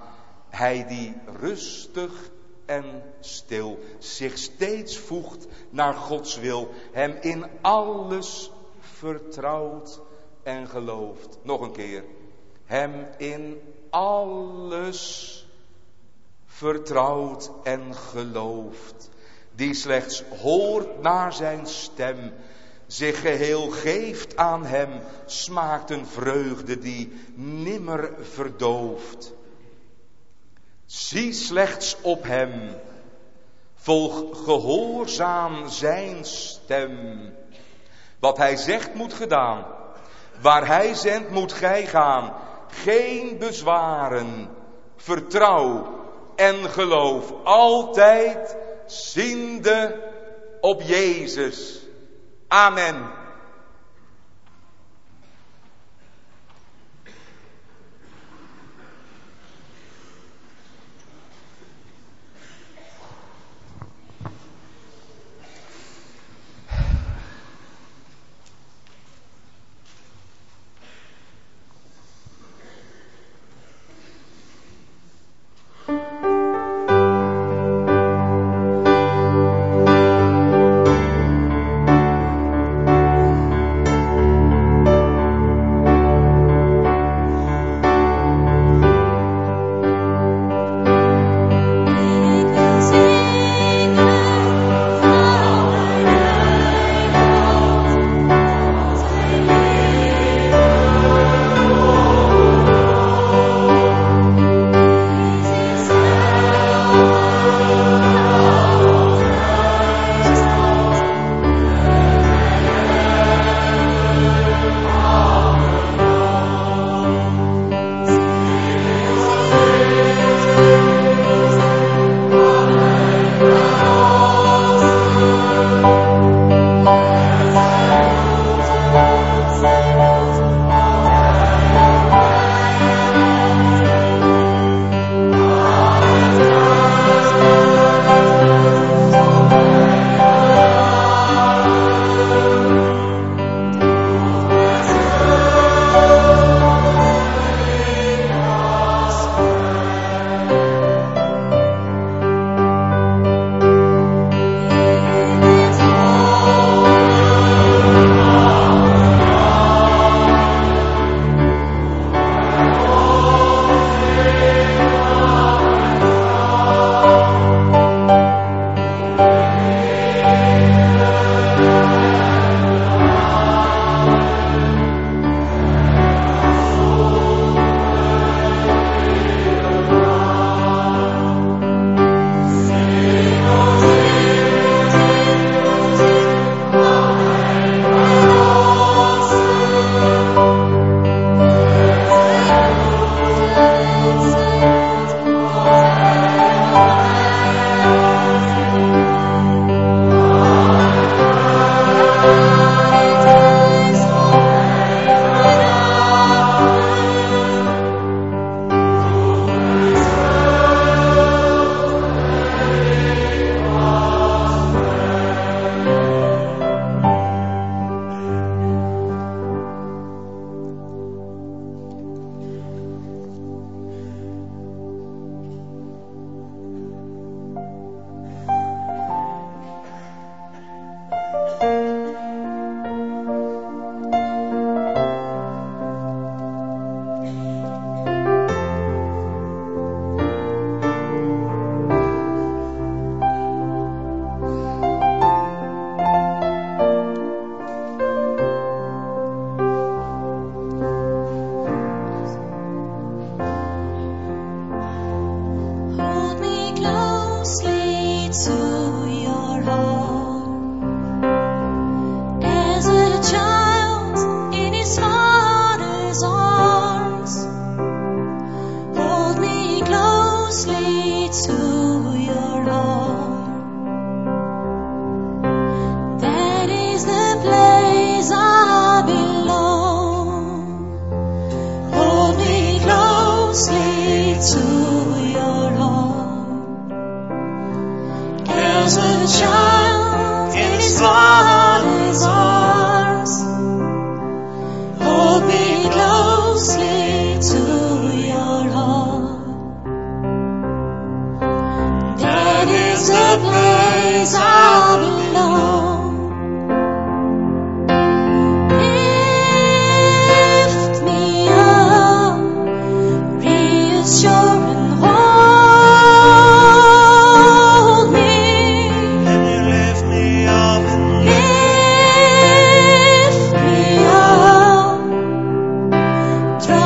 Hij die rustig en stil zich steeds voegt naar Gods wil. Hem in alles vertrouwt en gelooft. Nog een keer. Hem in alles vertrouwt en gelooft. Die slechts hoort naar zijn stem zich geheel geeft aan hem, smaakt een vreugde die nimmer verdooft. Zie slechts op hem, volg gehoorzaam zijn stem. Wat hij zegt moet gedaan, waar hij zendt moet gij gaan. Geen bezwaren, vertrouw en geloof, altijd ziende op Jezus. Amen.